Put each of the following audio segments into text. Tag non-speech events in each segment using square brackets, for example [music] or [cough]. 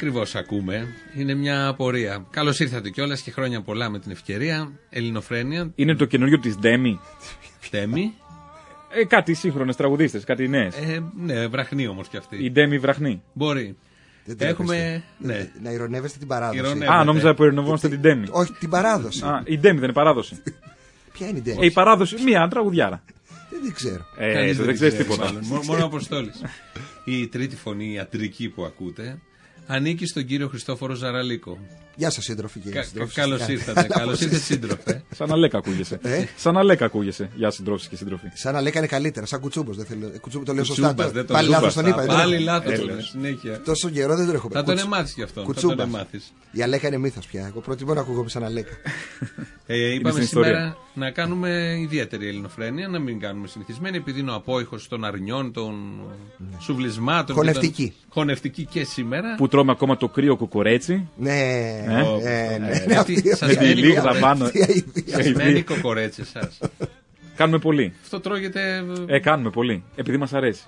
ακριβώς ακούμε, είναι μια απορία. Καλώς ήρθατε κιόλας και χρόνια πολλά με την ευκαιρία. Ελληνοφρένεια, Είναι το καινούριο της Ντέμι. Τέμι. Ε, κάτι σύγχρονες τραγουδίστες, κάτι νέες. Ε, ναι, βραχνή όμως κι αυτή. Η Ντέμι βραχνή. Μπορεί. Δεν τρέπεστε. Έχουμε. Ναι. Να ειρωνεύεστε την παράδοση. Ειρωνεύω. Α, νόμιζα που ειρηνευόμαστε την Ντέμι. Όχι, την παράδοση. Α, η Ντέμι δεν είναι παράδοση. [laughs] Ποια είναι η Ε, Ντέμι. η παράδοση, μία τραγουδιάρα. Δεν την ξέρω. Ε, Κανείς δεν την ξέρεις ξέρει, τίποτα. μάλλον. Μόνο- Μόνο ο Αποστόλης. Η τρίτη φωνή, η ιατρική που ακούτε, ανήκει στον κύριο Χριστόφορο Ζαραλίκο. Γεια σας, σύντροφοι και Κα- σύντροφοι. Καλώς Καλά. ήρθατε. Καλώς ήρθατε, σύντροφε. Σαν να λέκα ακούγεσαι. Ε; Σαν να λέκα ακούγεσαι. Γεια συντρόφοι και συντροφοί. Σαν να λέγανε καλύτερα, σαν κουτσούμπος. Δεν θέλω. ε, Κουτσούμπο το λέω σωστά. Κουτσούμπας, δεν τον Πάλι είπα. λάθος τον είπα. δεν Πάλι έχω- λάθος Έλεος. τον συνέχεια. Τόσο καιρό δεν τον έχω πει. Θα τον Κουτσ- εμάθει κι αυτόν. Θα Κουτσούμπας. τον εμάθει. Η Αλέκα είναι μύθος πια. Εγώ προτιμώ να ακούγομαι σαν Αλέκα. Ε, είπαμε στην σήμερα ιστορία. να κάνουμε ιδιαίτερη ελληνοφρένεια, να μην κάνουμε συνηθισμένη, επειδή είναι ο απόϊχος των αρνιών, των σουβλισμάτων. και Χωνευτική. των- Χωνευτική και σήμερα. Που τρώμε ακόμα το κρύο κουκουρέτσι. Ναι, Ε, ναι, ναι. ε, ναι, αυτή αυτή- σας αυτή- Με τη μένει λίγα κοκορέτσι. πάνω. αυτή η αηδία. Ε, Μένει δι- κοκορέτσι εσά. Κάνουμε πολύ. Αυτό τρώγεται. Ε, κάνουμε πολύ. Επειδή μας αρέσει.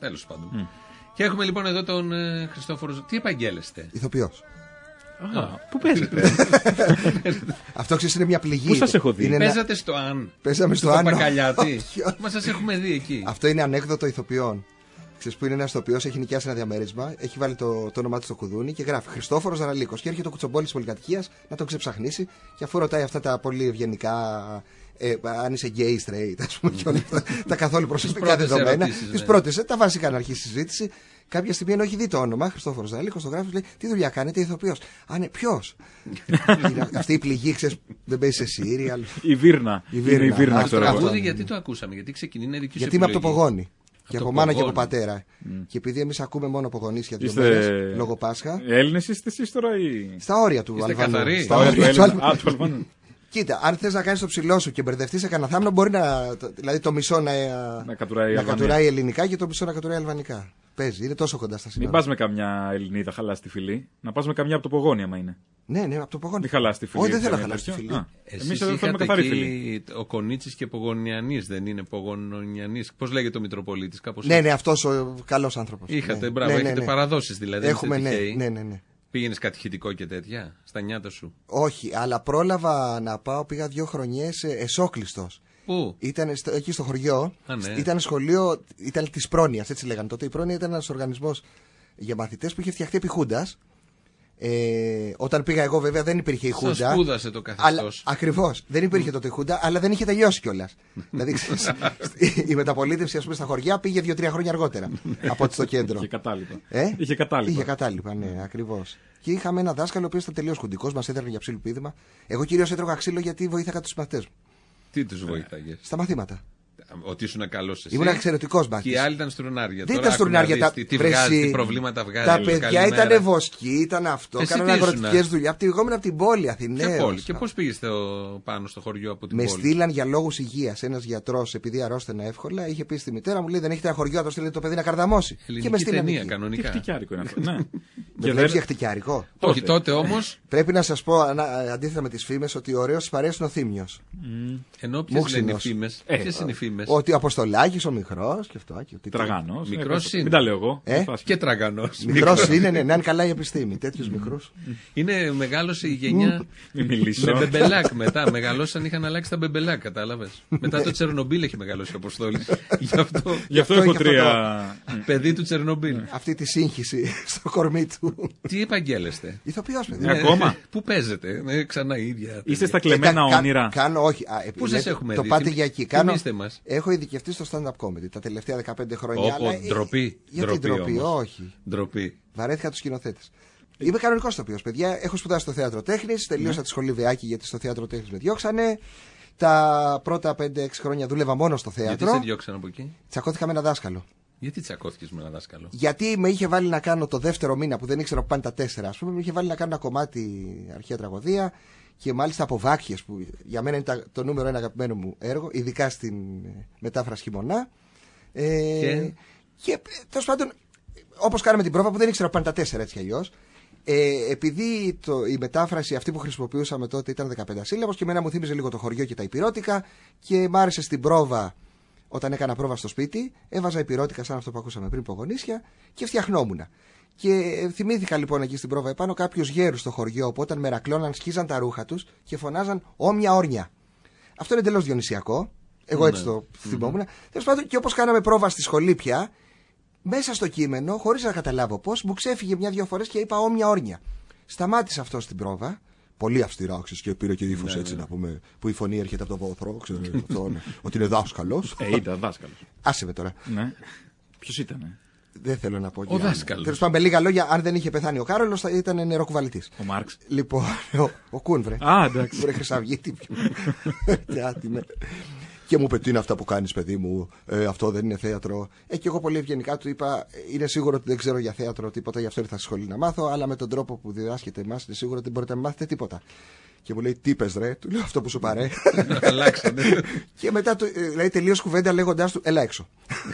Τέλος πάντων. Και έχουμε λοιπόν εδώ τον ε, Χριστόφορο. Τι επαγγέλεστε. Ηθοποιός. Α, Πού παίζετε; [laughs] Αυτό ξέρεις είναι μια πληγή. Πού σας έχω δει; Είναι ένα- Παίζατε στο αν. Παίζαμε στο αν. Πακαλιάτη. Όχι, όχι. Μα σας έχουμε δει εκεί. Αυτό είναι ανέκδοτο ηθοποιών. Ξέρεις που είναι ένας ηθοποιό, έχει νοικιάσει ένα διαμέρισμα, έχει βάλει το, το όνομά του στο κουδούνι και γράφει Χριστόφορος Ζαραλίκο. Και έρχεται ο κουτσομπόλης της πολυκατοικίας να τον ξεψαχνίσει και αφού ρωτάει αυτά τα πολύ ευγενικά. Ε, αν είσαι gay, straight, ας πούμε, και όλα αυτά τα καθόλου προσωπικά πρώτες δεδομένα. ερωτήσεις, Τις ναι. πρώτε, τα βασικά να αρχίσει η συζήτηση. Κάποια στιγμή ενώ έχει δει το όνομα, Χριστόφορος Ζαραλίκο, το γράφει, λέει Τι δουλειά κάνετε, ηθοποιός. Α, ναι, ποιος; Αυτή η πληγή, ξέρεις, δεν παίζει σε σύριαλ. Η Βίρνα. Η Είναι Βίρνα. η Βίρνα, Α, ξέρω το εγώ. Τραγούδι γιατί το ακούσαμε, γιατί ξεκινεί είναι δική σου Γιατί είμαι από το επιλογή. πογόνι. Και το από μάνα και από Πογόνι. πατέρα. Και επειδή εμείς ακούμε μόνο από γονείς για δύο Είστε μέρε λόγω Πάσχα. Έλληνες είστε εσείς τώρα ή. Στα όρια του Είστε Αλβανού. καθαροί. Στα Τα όρια όρια του του Έλληνα. Αλβανού. Α, του Αλβανού. Κοίτα, αν θες να κάνεις το ψηλό σου και μπερδευτείς σε κανένα θάμνο, μπορεί να. το- Δηλαδή το μισό να, Να κατουράει η να Αλβανία. κατουράει ελληνικά και το μισό να κατουράει αλβανικά. Παίζει, είναι τόσο κοντά στα Μην σύνορα. πας με καμιά Ελληνίδα χαλάσει τη φυλή. Να πας με καμιά από το πογόνι, άμα είναι. Ναι, ναι, από το πογόνι. Μην χαλάσει τη φυλή. Όχι, δεν θέλω να καμία χαλάσει τη τέτοια. φυλή. Α, Εμείς Εσείς εδώ θέλουμε είχατε καθαρή φυλή. εκεί ο Κονίτσης και Πογονιανής, δεν είναι Πογονιανής. Πώς λέγεται ο Μητροπολίτης, κάπως Ναι, έτσι; ναι, αυτός ο καλός άνθρωπος. Είχατε, μπράβο, έχετε παραδόσεις δηλαδή. δεν Έχουμε, είστε ναι, τυχαίοι. ναι, ναι, ναι. Πήγαινες κατηχητικό και τέτοια, στα νιάτα σου; Όχι, αλλά πρόλαβα να πάω, πήγα δύο χρονιές εσόκλειστος. Πού; Ήταν στο, εκεί στο χωριό. Α, ναι. Ήταν σχολείο, ήταν της πρόνοιας, έτσι λέγανε τότε. Η πρόνοια ήταν ένας οργανισμός για μαθητές που είχε φτιαχτεί επί Χούντας. Ε, όταν πήγα εγώ, βέβαια, δεν υπήρχε η Σας Χούντα. σπούδασε το καθεστώς. Ακριβώς. Δεν υπήρχε τότε η Χούντα, αλλά δεν είχε τελειώσει κιόλας. [laughs] δηλαδή, ξέρεις, η μεταπολίτευση, ας πούμε, στα χωριά πήγε δύο-τρία χρόνια αργότερα από ότι στο κέντρο. Είχε κατάλοιπα. Ε; Είχε κατάλοιπα. Είχε κατάλοιπα, ναι, ακριβώς. Και είχαμε ένα δάσκαλο ο οποίος ήταν τελείως χουντικός, μας έδερνε για ψήλου πείδημα. Εγώ κυρίως έτρωγα ξύλο γιατί βοήθαγα τους μαθητές μου. Τι τους βοήθαγες; Στα μαθήματα. Ότι ήσουν καλός εσύ. Ήμουν εξαιρετικός Και μαθητή. οι άλλοι ήταν στουρνάρια. Δεν Τώρα ήταν άκου να στουρνάρια. δεις Τα, Τι, τι, βρε, βγάζει, εσύ, τι προβλήματα βγάζει. Τα παιδιά Καλημέρα. ήταν βοσκοί, ήταν αυτό. Εσύ Κάνανε τι ήσουν, αγροτικές ε; δουλειές. Από τη εγώ ήμουν από την πόλη, Ποια Αθηναίος. πόλη; Και πώς πήγες στο- πάνω στο χωριό από την Με πόλη; στείλαν για λόγους υγείας. Ένας γιατρός, επειδή αρρώστενα εύκολα, είχε πει στη μητέρα μου: λέει, Δεν έχετε ένα χωριό, να το στείλετε το παιδί να καρδαμώσει. και με Ελληνική στείλαν ταινία εκεί. Τι κανονικά. χτυκιάρικο είναι αυτό. Ναι. [laughs] Με Και βλέπει για δεν. χτυκιάρικο. Όχι, τότε όμως, Πρέπει να σας πω, ανα- αντίθετα με τις φήμες, ότι ο ωραίος της παρέας είναι ο Θήμιος. ενώ ποιες Μούξινος. λένε οι φήμες; Ε, Ποιες είναι οι φήμες. Ότι ο Αποστολάκης, ο μικρός και αυτό. και ότι- Τραγανός. Μικρός είναι. Μην τα λέω εγώ. Ε; Φάσκη. Και τραγανός. Μικρός είναι, ναι, να είναι καλά η επιστήμη. Τέτοιους μικρούς. Είναι μεγάλωσε η γενιά Μην μιλήσω. με μπεμπελάκ μετά. Μεγαλώσαν, είχαν αλλάξει τα μπεμπελάκ, κατάλαβες. μετά το Τσερνομπίλ έχει μεγαλώσει ο Αποστόλης. [laughs] Γι' αυτό. Γι' αυτό Αυτό έχω είχε τρία. παιδί του Τσερνομπίλ. Αυτή τη σύγχυση [laughs] στο κορμί του. Τι επαγγέλεστε. Ηθοποιός, παιδί. Ε, ακόμα; Πού παίζετε, ε, ξανά η ίδια. Είστε στα Ε, κλεμμένα κα- κα- όνειρα. Κάνω, όχι. Α, ε, Πού σας λέτε, έχουμε Το δει, πάτε θυμ- για εκεί. Κάνω, θυμίστε μας. Έχω ειδικευτεί στο stand-up comedy τα τελευταία 15 χρόνια. Όπο, αλλά, ε, ντροπή. Γιατί ντροπή ντροπή, όμως. όχι. Ντροπή. Βαρέθηκα τους σκηνοθέτες. Είμαι κανονικός ηθοποιό, παιδιά. Έχω σπουδάσει στο θέατρο τέχνης, τελείωσα Ναι. τη σχολή Βεάκη γιατί στο θέατρο τέχνης με διώξανε. Τα πρώτα 5-6 χρόνια δούλευα μόνο στο Γιατί θέατρο. σε διώξαν από εκεί; Τσακώθηκα με ένα δάσκαλο. Γιατί τσακώθηκες με ένα δάσκαλο; Γιατί με είχε βάλει να κάνω το δεύτερο μήνα που δεν ήξερα που πάνε τα τέσσερα, ας πούμε, με είχε βάλει να κάνω ένα κομμάτι αρχαία τραγωδία και μάλιστα από βάκχε που για μένα είναι τα- το νούμερο ένα αγαπημένο μου έργο, ειδικά στην ε, μετάφραση χειμωνά. Ε, Και; και τέλος πάντων, όπως κάναμε την πρόβα που δεν ήξερα που πάνε τα τέσσερα έτσι κι αλλιώς. Ε, επειδή το, η μετάφραση αυτή που χρησιμοποιούσαμε τότε ήταν 15 σύλλαβος και εμένα μου θύμιζε λίγο το χωριό και τα υπηρώτικα και μ' άρεσε στην πρόβα όταν έκανα πρόβα στο σπίτι, έβαζα υπηρώτικα σαν αυτό που ακούσαμε πριν από γονίσια και φτιαχνόμουν. Και ε, θυμήθηκα λοιπόν εκεί στην πρόβα επάνω κάποιους γέρους στο χωριό που όταν μερακλώναν σκίζαν τα ρούχα τους και φωνάζαν Όμοια όρνια. Αυτό είναι εντελώς διονυσιακό. Εγώ έτσι το θυμόμουν. Τέλος πάντων, και όπως κάναμε πρόβα στη σχολή πια, μέσα στο κείμενο, χωρίς να καταλάβω πώς, μου ξέφυγε μια-δυο φορές και είπα Όμοια όρνια. Σταμάτησε αυτό στην πρόβα. Πολύ αυστηρά, ξέρεις, και πήρε και ύφος έτσι να πούμε, που η φωνή έρχεται από το βόθρο, ξέρεις, [laughs] αυτό, ναι, ότι είναι δάσκαλος. Ε, ήταν δάσκαλος. Άσε με τώρα. ναι. Ποιος ήταν, Δεν θέλω να πω. Ο δάσκαλος. Τέλος πάντων, με λίγα λόγια, αν δεν είχε πεθάνει ο Κάρολος, θα ήταν νεροκουβαλητής. ο Μάρξ. Λοιπόν, ο, ο Κούν, βρε. Α, εντάξει. Βρε Χρυσαυγίτη. [laughs] Κάτι με. Και μου είπε τι είναι αυτά που κάνεις, παιδί μου; Ε, αυτό δεν είναι θέατρο. Ε, και εγώ πολύ ευγενικά του είπα: Είναι σίγουρο ότι δεν ξέρω για θέατρο τίποτα, γι' αυτό ήρθα στη σχολή να μάθω. Αλλά με τον τρόπο που διδάσκεται εμάς, είναι σίγουρο ότι μπορείτε να μάθετε τίποτα. Και μου λέει: Τι πες ρε, του λέω αυτό που σου παρέ. [laughs] Αλλάξανε. και μετά του, ε, δηλαδή τελείως κουβέντα λέγοντάς του: Έλα έξω.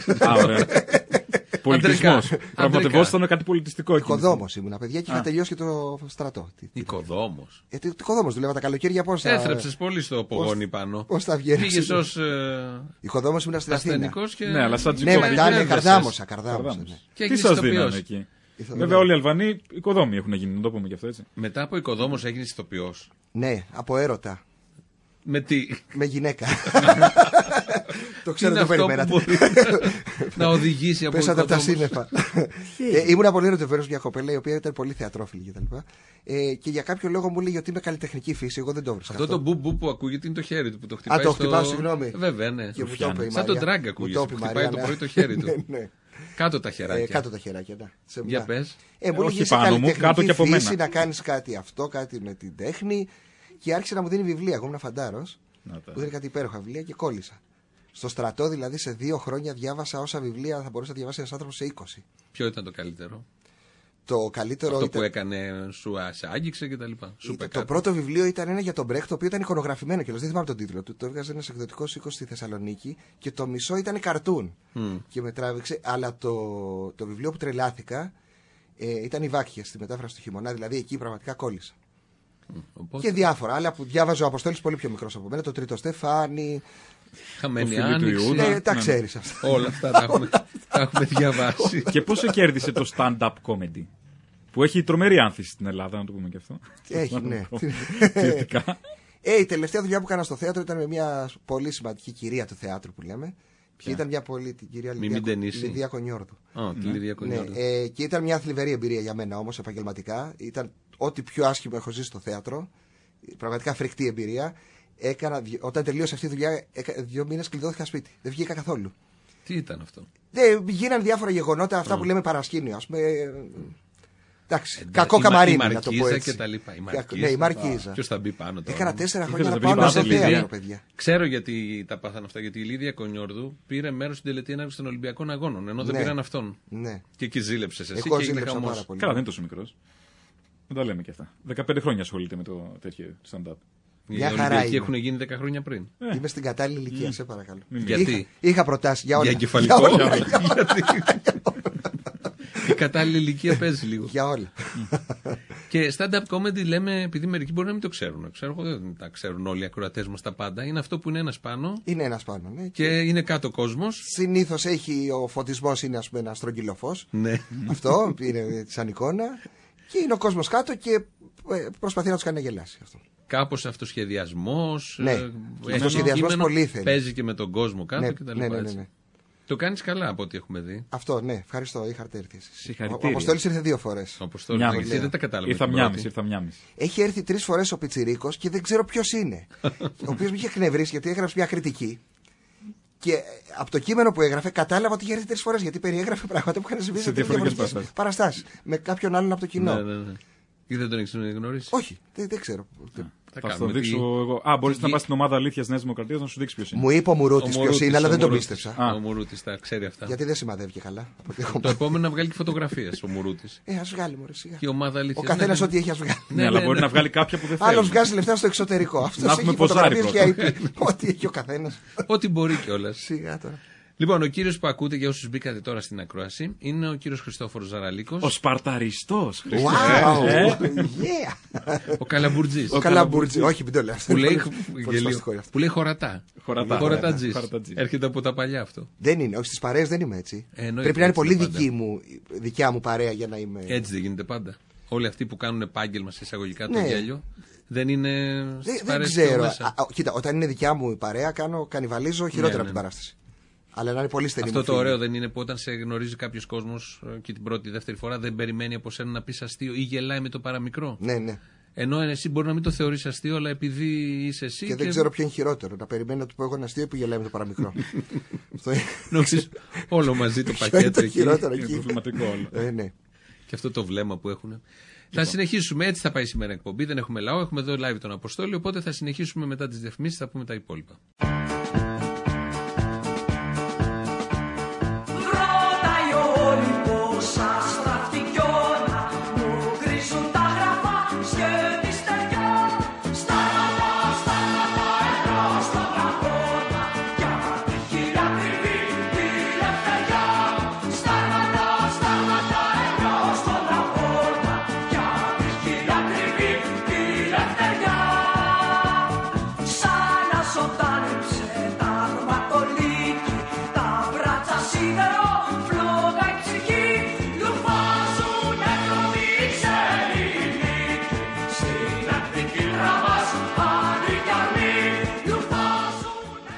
[laughs] Α, ωραία. Πολιτισμό. Αντρικά. Πραγματευόσασταν κάτι πολιτιστικό εκεί. Οικοδόμος ήμουνα, παιδιά, και είχα τελειώσει και το στρατό. Τι- τι- Οικοδόμος. Ε, τι- Οικοδόμος δουλεύα τα καλοκαίρια πώς θα. Έθρεψες πολύ στο πογόνι πάνω. πώς θα βγαίνεις. Πήγες ως ε, Οικοδόμος ήμουνα στην Αθήνα. ασθενικός και. Ναι, αλλά σαν Ναι, Τζικόπη. μετά ναι, Έβρεσες. καρδάμωσα, καρδάμωσα. Καρδάμος. ναι. Και Τι έγινες σας ηθοποιός. δίνανε εκεί; Ηθοποιός. Βέβαια, όλοι οι Αλβανοί οικοδόμοι έχουν γίνει, να το πούμε και αυτό έτσι. Μετά από οικοδόμος έγινε ηθοποιός. Ναι, από έρωτα. Με τι; Με γυναίκα. [laughs] το Τι ξέρω, είναι το αυτό που περιμένατε. μπορεί [laughs] να οδηγήσει από Πέσατε από τα οικοδόμους. σύννεφα. ε, ήμουν πολύ ερωτευμένο μια κοπέλα η οποία ήταν πολύ θεατρόφιλη κτλ. Ε, και για κάποιο λόγο μου λέει ότι είμαι καλλιτεχνική φύση. Εγώ δεν το βρίσκα. Αυτό το μπουμπού που ακούγεται είναι το χέρι του που το χτυπάει. το στο- χτυπάω, συγγνώμη. Βέβαια, ναι. Και μου το είπε η Σαν τον Μαρία. τράγκ Μου ακούγεται. το Που είπε η χτυπάει Μαρία, το ναι. πρωί το χέρι του. [laughs] ναι. Κάτω τα Ε, χεράκια. κάτω τα χεράκια, ναι. Σε Για μια- πες. Ε, μου Ε, λέει όχι είσαι πάνω μου, καλλιτεχνική κάτω και από φύση, μένα. να κάνεις κάτι αυτό, κάτι με την τέχνη. Και άρχισε να μου δίνει βιβλία. Εγώ ήμουν φαντάρος. Να τα- Που δίνει κάτι υπέροχα βιβλία και κόλλησα. Στο στρατό, δηλαδή, σε δύο χρόνια διάβασα όσα βιβλία θα μπορούσε να διαβάσει ένας άνθρωπος σε 20. Ποιο ήταν το καλύτερο; Το καλύτερο Αυτό ήταν. που έκανε, σου α- σε άγγιξε και τα λοιπά. Σου είπε Το, το κάτι. πρώτο βιβλίο ήταν ένα για τον Μπρέχτ, το οποίο ήταν εικονογραφημένο κιόλας. Δεν θυμάμαι τον τίτλο του. Το έβγαζε ένας εκδοτικός οίκος στη Θεσσαλονίκη και το μισό ήταν καρτούν. Μμ. Και με τράβηξε. Αλλά το, το βιβλίο που τρελάθηκα ε, ήταν η Βάκχια στη μετάφραση του χειμωνά. Δηλαδή εκεί πραγματικά κόλλησα. Οπότε, Και διάφορα άλλα που διάβαζε ο Αποστόλης πολύ πιο μικρός από μένα. Το Τρίτο Στεφάνι. χαμένη Το φίλο του άνοιξη. Ιούδα. Ναι, τα ναι. ξέρεις αυτά. Όλα αυτά τα έχουμε, [laughs] τα έχουμε διαβάσει. Και πόσο κέρδισε το stand-up comedy. Που έχει τρομερή άνθηση στην Ελλάδα, να το πούμε και αυτό. Έχει, ναι. Θετικά. [laughs] Ε, η τελευταία δουλειά που έκανα στο θέατρο ήταν με μια πολύ σημαντική κυρία του θεάτρου που λέμε. Ποια ήταν μια πολύ. την κυρία Μη Λιδία, μην ταινίσει. Λιδία Κονιόρδου. Α, τη Λίδια Ναι, Κονιόρδου. ε, και ήταν μια θλιβερή εμπειρία για μένα όμως επαγγελματικά. Ήταν ό,τι πιο άσχημο έχω ζήσει στο θέατρο. Πραγματικά φρικτή εμπειρία. Έκανα, δυο- όταν τελείωσε αυτή η δουλειά, έκα, δύο μήνες κλειδώθηκα σπίτι. Δεν βγήκα καθόλου. Τι ήταν αυτό; Δεν γίνανε διάφορα γεγονότα, αυτά που λέμε παρασκήνιο. Α πούμε. ε, Εντάξει, Εντάξει, κακό η Μα- καμαρίνι, η να το πω Μαρκίζα έτσι. και τα λοιπά. Η Κακό- Μαρκίζα. Ναι, η Μαρκίζα. Ποιος θα μπει πάνω τώρα. Έκανα τέσσερα Ήθελες χρόνια να να πάω βρεις στο πάντα θέατρο, Λιδία. παιδιά. Ξέρω γιατί τα πάθαν αυτά. Γιατί η Λίδια Κονιόρδου πήρε μέρος στην τελετή έναρξη των Ολυμπιακών Αγώνων. Ενώ δεν Ναι. πήραν αυτόν. Ναι. Και εκεί ζήλεψες εσύ Εγώ και έγινε ζήλεψα χαμό. πάρα πολύ. Καλά, δεν είναι τόσο μικρός. Δεν τα λέμε και αυτά. 15 χρόνια ασχολείται με το τέτοιο stand-up. Οι Μια χαρά Ολυμπιακοί είναι. έχουν γίνει 10 χρόνια πριν. Είμαι στην κατάλληλη ηλικία, σε παρακαλώ. Γιατί; Είχα, είχα προτάσεις για όλα. Για εγκεφαλικό. Για όλα. Γιατί; Η κατάλληλη ηλικία παίζει λίγο. Για όλα. Και stand-up comedy λέμε, επειδή μερικοί μπορεί να μην το ξέρουν. Ξέρω εγώ δεν τα ξέρουν όλοι οι ακροατές μας τα πάντα. Είναι αυτό που είναι ένας πάνω Είναι ένας πάνω. Ναι. και είναι κάτω κόσμος. Συνήθως έχει ο φωτισμός είναι ας πούμε, ένας στρογγυλό φω. Ναι. αυτό είναι σαν εικόνα. Και είναι ο κόσμος κάτω και ε, προσπαθεί να τους κάνει να γελάσει. Αυτό. Κάπως αυτοσχεδιασμός. Ναι. Αυτοσχεδιασμός πολύ θέλει. Παίζει και με τον κόσμο κάτω Ναι, και τα ναι, λοιπά. ναι, ναι, έτσι. ναι. Το κάνεις καλά από ό,τι έχουμε δει. Αυτό, ναι, ευχαριστώ. Είχατε έρθει εσείς. Ο Συγχαρητήρια. Αποστόλης ήρθε δύο φορές. Όπω το Μια λέω. μισή. Εσύ δεν τα κατάλαβα. Ήρθα την μια πρώτη. μισή, ήρθα μια μισή. Έχει έρθει τρεις φορές ο Πιτσυρίκο και δεν ξέρω ποιος είναι. [laughs] ο οποίος με είχε εκνευρίσει γιατί έγραψε μια κριτική. Και ε, από το κείμενο που έγραφε κατάλαβα ότι είχε έρθει τρεις φορές γιατί περιέγραφε πράγματα που είχαν συμβεί Σε διαφορετικές παραστάσεις. παραστάσεις. Με κάποιον άλλον από το κοινό. Ναι, ναι, ναι. Ή δεν τον έχεις γνωρίσει; Όχι, δεν, δεν ξέρω. Θα Θα στο κάνουμε δείξω τι- εγώ. Α, μπορείς τι- να πας στην ομάδα αλήθειας Νέας Δημοκρατίας να σου δείξει ποιος είναι. Μου είπε ο Μουρούτης Ο ποιος Μουρούτης, είναι, αλλά ο δεν το Μουρούτης. πίστεψα. Α. Ο Μουρούτης τα ξέρει αυτά. Γιατί δεν σημαδεύει καλά. από ό,τι έχω Το επόμενο να βγάλει και φωτογραφίες ο Μουρούτης. Ε, ας βγάλει μωρέ, σιγά. Και η ομάδα αλήθειας. Ο καθένας ό,τι έχει, ας βγάλει. Ναι, αλλά μπορεί να βγάλει κάποια που δεν θέλει. Άλλο βγάζει λεφτά στο εξωτερικό. Αυτός Να έχει έχουμε ποζάρι φωτογραφίες και IP. Ό,τι έχει ο καθένας. Ό,τι μπορεί κιόλας. Σιγά τώρα. Λοιπόν, ο κύριος που ακούτε για όσους μπήκατε τώρα στην ακρόαση είναι ο κύριος Χριστόφορος Ζαραλίκος, Ο Σπαρταριστός. Wow! Ε. Yeah! ο Καλαμπουρτζή. Ο Καλαμπούρτζη. Όχι, μην το λέω. Που λέει, Πολύ γελίο, σπαστικό είναι αυτό. που λέει χωρατά. Χωρατά. Χωρατατζής. Χωρατατζής. Έρχεται από τα παλιά αυτό. Δεν είναι, όχι στις παρέες δεν είμαι έτσι. Ε, εννοείται, Πρέπει να είναι έτσι πολύ είναι πάντα. δική μου, δικιά μου παρέα για να είμαι. Έτσι δεν γίνεται πάντα. Όλοι αυτοί που κάνουν επάγγελμα σε εισαγωγικά το Ναι. γέλιο δεν είναι Δεν, στις δεν παρέες πιο ξέρω. μέσα. Α, α, κοίτα, όταν είναι δικιά μου η παρέα, κάνω κανιβαλίζω χειρότερα ναι, από την ναι. παράσταση. Αλλά να είναι πολύ στενή Αυτό μου το φίλη. ωραίο δεν είναι που όταν σε γνωρίζει κάποιος κόσμος και την πρώτη, δεύτερη φορά δεν περιμένει από σένα να πεις αστείο ή γελάει με το παραμικρό. Ναι, ναι. Ενώ εσύ μπορεί να μην το θεωρείς αστείο, αλλά επειδή είσαι εσύ. Και δεν ξέρω ποιο είναι χειρότερο. Να περιμένει να του πω εγώ ένα αστείο που γελάει με το παραμικρό. [laughs] Αυτό είναι- Νομίζεις όλο μαζί το [laughs] Ποιο είναι πακέτο το εκεί. χειρότερο Είναι εκεί. προβληματικό όλο. Ε, ναι. Και αυτό το βλέμμα που έχουν. Θα συνεχίσουμε. Έτσι θα πάει σήμερα η εκπομπή. Δεν έχουμε λαό. Έχουμε εδώ live τον Αποστόλη. Οπότε θα συνεχίσουμε μετά τις διαφημίσεις. Θα πούμε τα υπόλοιπα.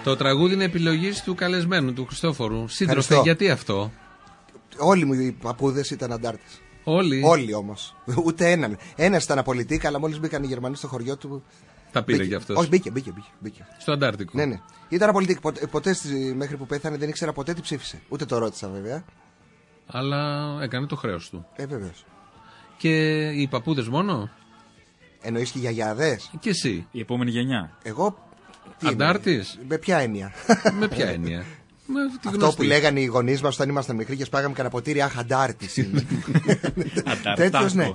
Το τραγούδι είναι επιλογής του καλεσμένου, του Χριστόφορου. Σύντροφε, Ευχαριστώ. γιατί αυτό; Όλοι μου οι παππούδες ήταν αντάρτες. Όλοι; Όλοι όμως. Ούτε έναν. Ένας ήταν απολυτήκα, αλλά μόλις μπήκαν οι Γερμανοί στο χωριό του. τα πήρε μπήκε. κι αυτός. Όχι, μπήκε, μπήκε. μπήκε, μπήκε. Στο Αντάρτικο. Ναι, ναι. Ήταν απολυτήκα. Ποτέ, ποτέ στη- μέχρι που πέθανε δεν ήξερα ποτέ τι ψήφισε. Ούτε το ρώτησα βέβαια. Αλλά έκανε το χρέος του. Ε, βεβαίως. Και οι παππούδες μόνο; Εννοείς και οι γιαγιάδες; Και εσύ; Η επόμενη γενιά. Εγώ. Τι είμαι, Αντάρτης; Με ποια έννοια; Με ποια έννοια; Με τη Αυτό γνωστή. που λέγανε οι γονείς μας όταν ήμασταν μικροί και σπάγαμε κανένα ποτήρι, Αχ, αντάρτης είναι. Τέτοιος, ναι.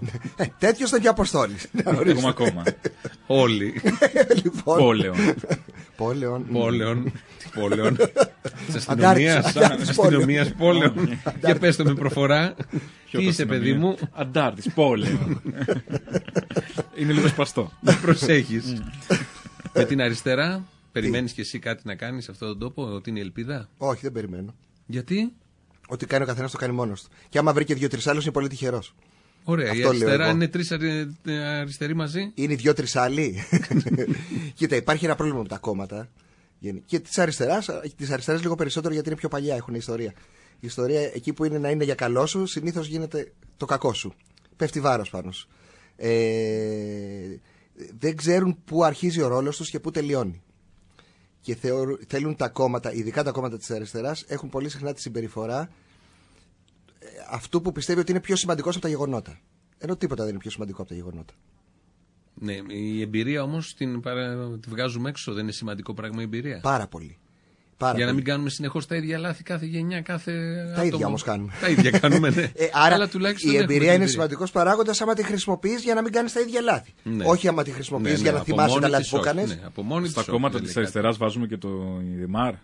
Τέτοιος ήταν και αποστόλης. Ακόμα ακόμα. Όλοι. λοιπόν. Πόλεων. Πόλεων. Πόλεων. Τι πόλεων. Της Αντάρτης, αστυνομίας. Αντάρτης Αστυνομίας πόλεων. Για πες το με προφορά. Τι είσαι, παιδί μου; Αντάρτης, πόλεων. [laughs] Είναι λίγο σπαστό. Να προσέχεις. Με την αριστερά, περιμένεις κι εσύ κάτι να κάνεις σε αυτόν τον τόπο, ότι είναι η ελπίδα; Όχι, δεν περιμένω. Γιατί; Ό,τι κάνει ο καθένας το κάνει μόνος του. Και άμα βρει και δύο-τρει άλλους είναι πολύ τυχερός. Ωραία, η Αυτό λέω αριστερά εγώ. είναι τρεις αριστεροί μαζί; Είναι οι δύο-τρει άλλοι; [laughs] Κοίτα, υπάρχει ένα πρόβλημα με τα κόμματα. Γενι- Και της αριστεράς, της αριστεράς λίγο περισσότερο γιατί είναι πιο παλιά, έχουν ιστορία. Η ιστορία εκεί που είναι να είναι για καλό σου, συνήθως γίνεται το κακό σου. Πέφτει βάρος πάνω σου. Ε, δεν ξέρουν πού αρχίζει ο ρόλος τους και πού τελειώνει. Και θεωρ- θέλουν τα κόμματα, ειδικά τα κόμματα της αριστεράς, έχουν πολύ συχνά τη συμπεριφορά ε, αυτού που πιστεύει ότι είναι πιο σημαντικός από τα γεγονότα. Ενώ τίποτα δεν είναι πιο σημαντικό από τα γεγονότα. Ναι, η εμπειρία όμως την παρα- τη βγάζουμε έξω. Δεν είναι σημαντικό πράγμα η εμπειρία. Πάρα πολύ. Πάρα Για να πολύ. μην κάνουμε συνεχώς τα ίδια λάθη κάθε γενιά, κάθε. Τα άτομο. ίδια όμως κάνουμε. Τα ίδια κάνουμε, ναι. Ε, άρα Αλλά τουλάχιστον η έχουμε εμπειρία την είναι σημαντικός παράγοντας άμα τη χρησιμοποιείς για να μην κάνεις τα ίδια λάθη. Ναι. Όχι άμα τη χρησιμοποιείς Ναι, ναι, για να από θυμάσαι μόνη τα λάθη της που όχι, έκανες. ναι, από μόνη Στα της κόμματα όχι, της δεν λέει αριστεράς βάζουμε και το Δημάρ.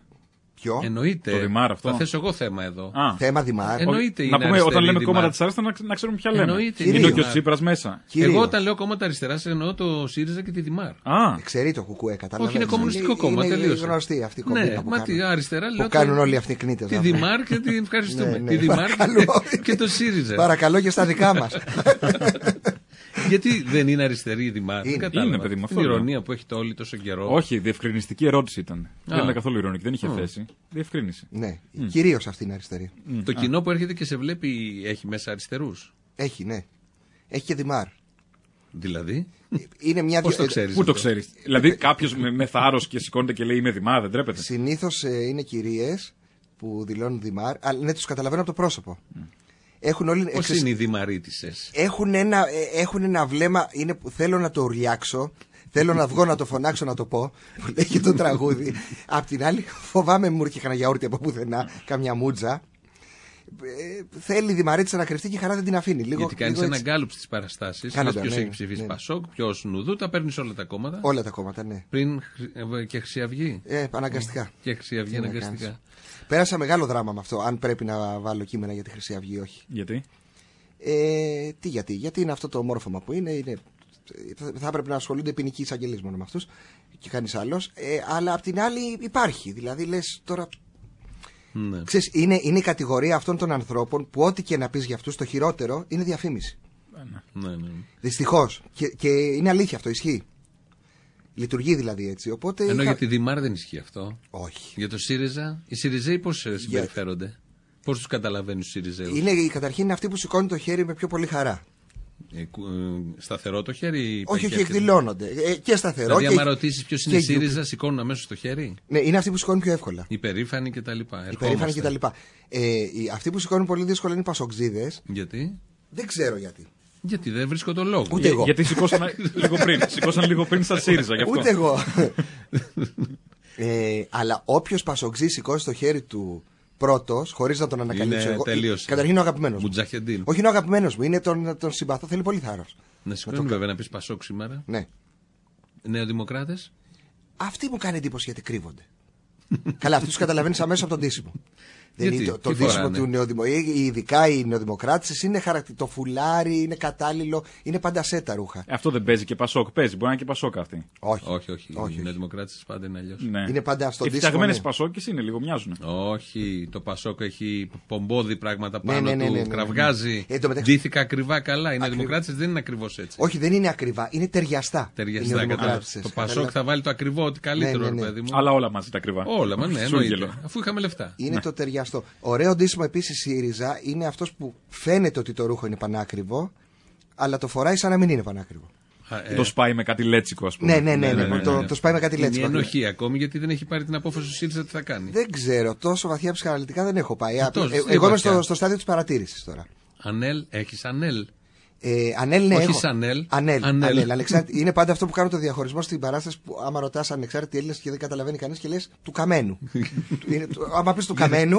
Ποιο; Εννοείται. Το Δημάρ αυτό. Θα θέσω εγώ θέμα εδώ. Α, Θέμα Δημάρ. Εννοείται. να είναι πούμε αριστερή όταν λέμε Δημάρ. κόμματα της αριστερά να, να ξέρουμε ποια λέμε. Εννοείται, Είναι είναι και ο Δημάρ. Τσίπρας μέσα. Κυρίως. Εγώ όταν λέω κόμματα αριστεράς εννοώ το ΣΥΡΙΖΑ και τη Δημάρ. Α, Ξέρει το κουκουέ, κατάλαβες. Όχι, είναι κομμουνιστικό κόμμα. Είναι τελείωσε. γνωστή αυτή η Ναι, κομπίνα που μα τι κάνουν. αριστερά λέω. Που το- κάνουν όλοι αυτοί οι κνήτες. Τη Δημάρ και την [laughs] ευχαριστούμε. Ναι, ναι, Τη Δημάρ και- παρακαλώ. και το ΣΥΡΙΖΑ. Παρακαλώ και στα δικά μας. [laughs] Γιατί δεν είναι αριστερή η Δημάρ. Είναι, Δεν κατάλαβα. είναι, παιδί μου, αυτό Την λέω. ηρωνία που έχει το όλη τόσο καιρό. όχι, διευκρινιστική ερώτηση ήταν. Δεν ήταν καθόλου ηρωνική, δεν είχε θέση. Διευκρίνηση. ναι, κυρίως αυτή είναι αριστερή. Το κοινό που έρχεται και σε βλέπει έχει μέσα αριστερούς. Έχει, ναι. Έχει και Δημάρ. Δηλαδή; Είναι μια Πώς το ξέρεις. Πού το ξέρεις; δηλαδή κάποιος με, με θάρρος και σηκώνεται και λέει Είμαι Δημάρ, δεν τρέπεται. Συνήθως είναι κυρίες που δηλώνουν Δημάρ, αλλά ναι, τους καταλαβαίνω από το πρόσωπο. Έχουν, όλοι, Πώς ξέρεις, είναι οι δημαρίτησε. έχουν, ένα, ε, έχουν ένα βλέμμα, είναι, που θέλω να το ουρλιάξω, θέλω να βγω να το φωνάξω να το πω, που λέει και το τραγούδι. Απ' την άλλη, φοβάμαι μου έρχεται κανένα γιαούρτι από πουθενά, καμιά μούτζα. Ε, θέλει η Δημαρίτσα να κρυφτεί και η χαρά δεν την αφήνει. Λίγο, Γιατί κάνεις λίγο ένα έτσι. γκάλουπ στις παραστάσεις. Κάνοντα, Ποιος ναι, έχει ψηφίσει ναι. Πασόκ, ποιος Νουδού, τα παίρνεις όλα τα κόμματα. Όλα τα κόμματα, ναι. Πριν Χρυ- ε, και Χρυσή Αυγή. Ε, αναγκαστικά. Και Χρυσή Αυγή Τι να αναγκαστικά. κάνεις. Πέρασα μεγάλο δράμα με αυτό, αν πρέπει να βάλω κείμενα για τη Χρυσή Αυγή ή όχι. Γιατί; Ε, τι γιατί, γιατί είναι αυτό το μόρφωμα που είναι, είναι θα- θα έπρεπε να ασχολούνται ποινικοί εισαγγελείς μόνο με αυτούς και κανείς άλλος. Ε, αλλά απ' την άλλη υπάρχει. Δηλαδή λες τώρα. Ναι. Ξέρεις, είναι, είναι η κατηγορία αυτών των ανθρώπων που ό,τι και να πεις για αυτούς, το χειρότερο είναι διαφήμιση. Ναι, ναι. Δυστυχώς. Και, και είναι αλήθεια αυτό, ισχύει. Λειτουργεί δηλαδή έτσι. Οπότε. Ενώ είχα- για τη Δημάρ δεν ισχύει αυτό. Όχι. Για το ΣΥΡΙΖΑ, οι ΣΥΡΙΖΑΙ πώς συμπεριφέρονται; Πώς τους καταλαβαίνεις του ΣΥΡΙΖΑΙΟΥ; Είναι, η- καταρχήν είναι αυτή που σηκώνει το χέρι με πιο πολύ χαρά. Ε, κου- ε, σταθερό το χέρι. ή Όχι, πάει όχι, και εκδηλώνονται. Ε, και σταθερό. Δηλαδή, και, άμα ρωτήσεις ποιος είναι και ΣΥΡΙΖΑ, σηκώνουν αμέσως το χέρι; Ναι, είναι αυτοί που σηκώνουν πιο εύκολα. Υπερήφανοι κτλ. Υπερήφανοι κτλ. Ε, οι- αυτοί που σηκώνουν πολύ δύσκολα είναι οι πασοξίδες. Γιατί; Δεν ξέρω γιατί. Γιατί δεν βρίσκω τον λόγο. Ούτε εγώ. Γιατί σηκώσαν λίγο πριν. Σηκώσαν λίγο πριν στα ΣΥΡΙΖΑ. Γι' αυτό. Ούτε εγώ. ε, αλλά όποιος πασοξή σηκώσει το χέρι του πρώτος, χωρίς να τον ανακαλύψω Είναι εγώ. τελείωσες. Καταρχήν είναι ο αγαπημένος μου. Μουτζαχεντίν. Όχι, είναι ο αγαπημένος μου. Είναι τον, τον συμπαθώ. Θέλει πολύ θάρρος. Να σηκώνει βέβαια να πεις Πασόκ σήμερα. Ναι. Νεοδημοκράτες. Αυτή μου κάνει εντύπωση γιατί κρύβονται. Καλά, αυτούς τους καταλαβαίνεις αμέσως από τον τίσιμο. Δεν Γιατί, είναι το, το τι ντύσιμο φοράνε; του νεοδημοκράτη. Ειδικά οι νεοδημοκράτες είναι χαρακτη... το φουλάρι, είναι κατάλληλο, είναι πάντα σέτα ρούχα. Ε, Αυτό δεν παίζει και Πασόκ. Παίζει. Μπορεί να είναι και Πασόκ αυτή. Όχι. Όχι, όχι. όχι, Οι όχι. νεοδημοκράτες πάντα είναι αλλιώς. Ναι. Είναι πάντα στον Οι ντύσιμο, φτιαγμένες ναι. Πασόκες είναι λίγο, μοιάζουν. Όχι, το Πασόκ έχει πομπόδι πράγματα Ναι, πάνω ναι, ναι, του, ναι, ναι, ναι. κραυγάζει. Ε, εν τω μεταξύ- Ντύθηκα ακριβά καλά. Οι νεοδημοκράτες δεν είναι ακριβώς έτσι. Όχι, δεν είναι ακριβά, είναι ταιριαστά. Ταιριαστά. Οι κατάλαβα. νεοδημοκράτες. Το Πασόκ θα βάλει το ακριβό, ότι καλύτερο, Ναι, ναι, ναι. ρε παιδί μου. Αλλά όλα μαζί τα κρυβά. Όλα, μα ναι, Σούγγελο. εννοείται. Αφού είχαμε λεφτά. Είναι το ταιριαστό. Ωραίο ντύσιμο επίσης ΣΥΡΙΖΑ είναι αυτός που φαίνεται ότι το ρούχο είναι πανάκριβο, αλλά το φοράει σαν να μην είναι πανάκριβο. Α, ε, Το σπάει με κάτι λέτσικο, ας πούμε. Ναι, ναι, ναι, ναι, ναι, ναι, το, ναι. το σπάει με κάτι Είναι η λέτσικο. ενοχή ακόμη γιατί δεν έχει πάρει την απόφαση του ΣΥΡΙΖΑ τι θα κάνει. Δεν ξέρω, τόσο βαθιά ψυχαναλυτικά δεν έχω πάει. Α, τόσο, ε, τι εγώ είμαι βαθιά. στο, στο στάδιο της παρατήρησης τώρα. Ανέλ, έχεις ανέλ. Ε, ανέλ, ναι, Όχι έχω. Σανέλ. Ανέλ. Ανέλ. ανέλ, ανεξάρτητη- είναι πάντα αυτό που κάνω το διαχωρισμό στην παράσταση που άμα ρωτάς ανεξάρτητη Έλληνα και δεν καταλαβαίνει κανείς και λες του καμένου. [laughs] είναι, του- άμα πεις του καμένου.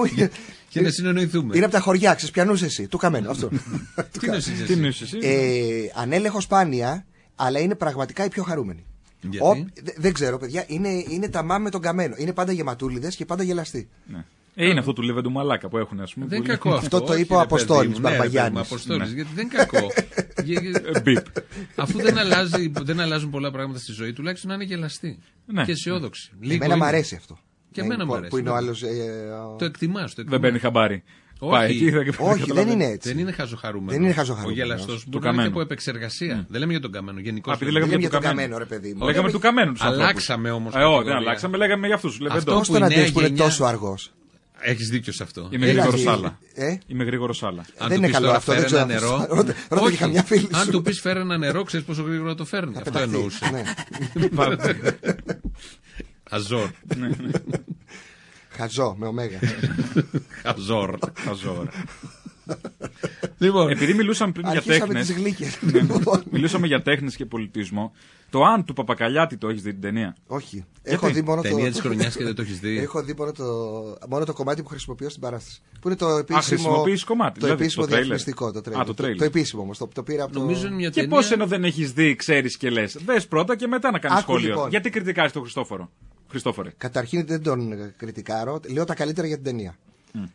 Και να συνεννοηθούμε. είναι από τα χωριά, ξέρεις, πιανούσε εσύ. Του καμένου. Αυτό. [laughs] Τι νοήσεις εσύ; Τι νοείς εσύ; ε, ανέλ έχω σπάνια, αλλά είναι πραγματικά η πιο χαρούμενη. Γιατί; Ο- δε- δεν ξέρω, παιδιά, είναι, είναι τα μάμ με τον καμένο. Είναι πάντα γεματούλιδες και πάντα γελαστοί. Ναι. Ε, είναι αυτό του Λεβέντου Μαλάκα που έχουν, ας πούμε. Δεν που είναι κακό λέει- αυτό. Αυτό το όχι, είπε ο ρε παιδί Αποστόλης μου. Ναι, ρε παιδί μου, Μπαρμπαγιάννης. Αποστόλης, γιατί δεν είναι κακό. [laughs] Γε- γε- Ε, Μπιπ. Αφού δεν, αλλάζει, δεν αλλάζουν πολλά πράγματα στη ζωή, τουλάχιστον να είναι γελαστοί Ναι. και αισιόδοξοι. Λίγο Εμένα είναι. μου αρέσει αυτό. Και Ε, εμένα μου που- αρέσει, Που είναι ο βέβαια. άλλος. Το εκτιμάς. Το Δεν εκτιμάς. παίρνει χαμπάρι. Όχι. Πάει εκεί, θα- Όχι, δεν καταλαβαίνει. είναι έτσι. Δεν είναι χαζοχαρούμενο. Δεν είναι χαζοχαρούμενος. Ο γελαστός Το μπορεί να είναι και καμένο. από επεξεργασία. Δεν λέμε για τον καμένο. Γενικώς. Α, επειδή Δεν λέγαμε λέμε για για του το καμένου. καμένο, ρε παιδί μου. Λέγαμε του καμένου τους Αλλάξαμε όμως Ε, όχι, δεν κατηγορία. αλλάξαμε. Λέγαμε για αυτούς. Αυτό Λεβέντο. Πώ που τον η νέα αντέχει που είναι γενιά- τόσο αργός. Έχεις δίκιο σε αυτό. Είμαι Έλα, γρήγορος τι- σάλα. ε; Είμαι γρήγορος σάλα. Αν Δεν του είναι πεις καλό τώρα, αυτό, φέρε δεν ξέρω ένα αν νερό. θα- ρώτα- ρώτα και Όχι. καμιά φίλη Αν σου. του πεις φέρε ένα νερό, ξέρεις πόσο γρήγορα το φέρνει. Αυτό Πεταχτεί. εννοούσε. Ναι. [laughs] Αζόρ. Χαζό με ωμέγα. [laughs] Αζόρ. Χαζόρα. Λοιπόν, Επειδή μιλούσαμε πριν για Αρχίσαμε τέχνες. τι γλύκε. Μιλούσαμε για τέχνες και πολιτισμό. Το αν του Παπακαλιάτη το έχεις δει την ταινία; Όχι. Έχω δει μόνο το. ταινία της χρονιάς και δεν το έχεις δει. Έχω δει μόνο το, μόνο το κομμάτι που χρησιμοποιώ στην παράσταση. Που είναι το επίσημο. χρησιμοποιείς κομμάτι, Το δηλαδή, επίσημο το τρέιλερ. διαφημιστικό. Το, τρέιλερ. Α, το τρέιλερ. Το επίσημο όμως. Το, το πήρα από το. Νομίζω είναι μια Και ταινία. πώς ενώ δεν έχεις δει, ξέρεις και λες. Δες πρώτα και μετά να κάνεις Άκου, σχόλιο. λοιπόν. Γιατί κριτικάρεις τον Χριστόφορο; Χριστόφορε. Καταρχήν δεν τον ε, κριτικάρω. Λέω τα καλύτερα για την ταινία.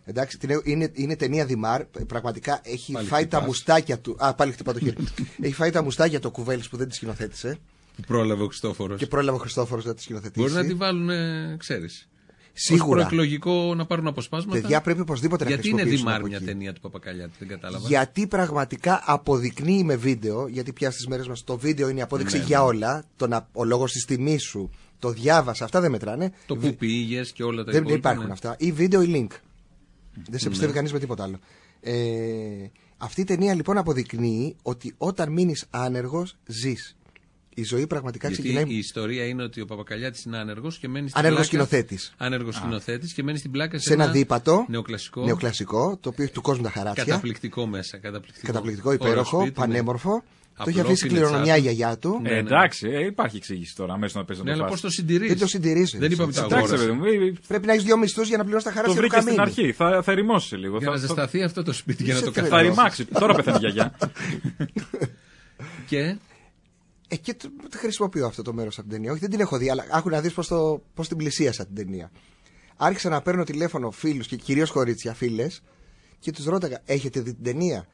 Εντάξει, την, είναι, είναι ταινία Δημάρ. Πραγματικά έχει Πάλι φάει τα χτυπάς. μουστάκια του. Α, πάλι χτυπά το χέρι. [laughs] έχει φάει τα μουστάκια του Κουβέλης που δεν τη σκηνοθέτησε. Που πρόλαβε ο Χριστόφορος. Και πρόλαβε ο Χριστόφορος να τη σκηνοθετήσει. Μπορεί να τη βάλουν, ξέρεις. Σίγουρα. προεκλογικό να πάρουν αποσπάσματα. Παιδιά πρέπει οπωσδήποτε να Γιατί είναι χρησιμοποιήσουμε Δημάρ από μια εκεί. ταινία του Παπακαλιάτη, δεν κατάλαβα. Γιατί πραγματικά αποδεικνύει με βίντεο, γιατί πια στις μέρες μας το βίντεο είναι η απόδειξη Ναι, για όλα. Το να, ο λόγος της τιμής σου, το διάβασα, αυτά δεν μετράνε. Το που πήγες και όλα τα δεν, δεν υπόλοιπα, υπάρχουν ναι. αυτά. Ή βίντεο ή link. Δεν σε πιστεύει κανείς με τίποτα άλλο. Ε, αυτή η ταινία λοιπόν αποδεικνύει ότι όταν μείνεις άνεργος, ζεις. Η ζωή πραγματικά Γιατί ξεκινάει. η ιστορία είναι ότι ο Παπακαλιάτης είναι άνεργος και μένει στην Άνεργος πλάκα. σκηνοθέτης. Άνεργος σκηνοθέτης και μένει στην πλάκα σε, σε ένα δίπατο νεοκλασικό. νεοκλασικό, το οποίο έχει του κόσμου τα χαράτσια. Καταπληκτικό μέσα. Καταπληκτικό, Καταπληκτικό, Ωραίο υπέροχο, σπίτι, ναι. Πανέμορφο. Το Απλό, έχει αφήσει πινετσάτο. κληρονομιά η γιαγιά του. Ναι, Ε, ναι. εντάξει, ε, υπάρχει εξήγηση τώρα αμέσως να παίζει Ναι, να το αλλά φας. πώς το συντηρείς; Δεν το συντηρήσεις. Δεν είπαμε το Εντάξει, αγόρασε. παιδί μου, ε, Πρέπει να έχεις δύο μισθούς για να πληρώσεις τα το χαράτσια του βρήκε στην καμίνου. αρχή. Θα, θα ερημώσει λίγο. Για θα, να θα- ζεσταθεί αυτό το σπίτι και να Είσαι το τρελός. θα καθαρίσει. ρημάξει. Τώρα πεθαίνει η γιαγιά. [laughs] Και; Ε, και το, το χρησιμοποιώ αυτό το μέρος από την ταινία. Όχι, δεν την έχω δει, αλλά άκου να δεις πώς πώς την πλησίασα την ταινία. Άρχισα να παίρνω τηλέφωνο φίλους και κυρίως κορίτσια, φίλες, και τους ρώταγα: Έχετε δει την ταινία;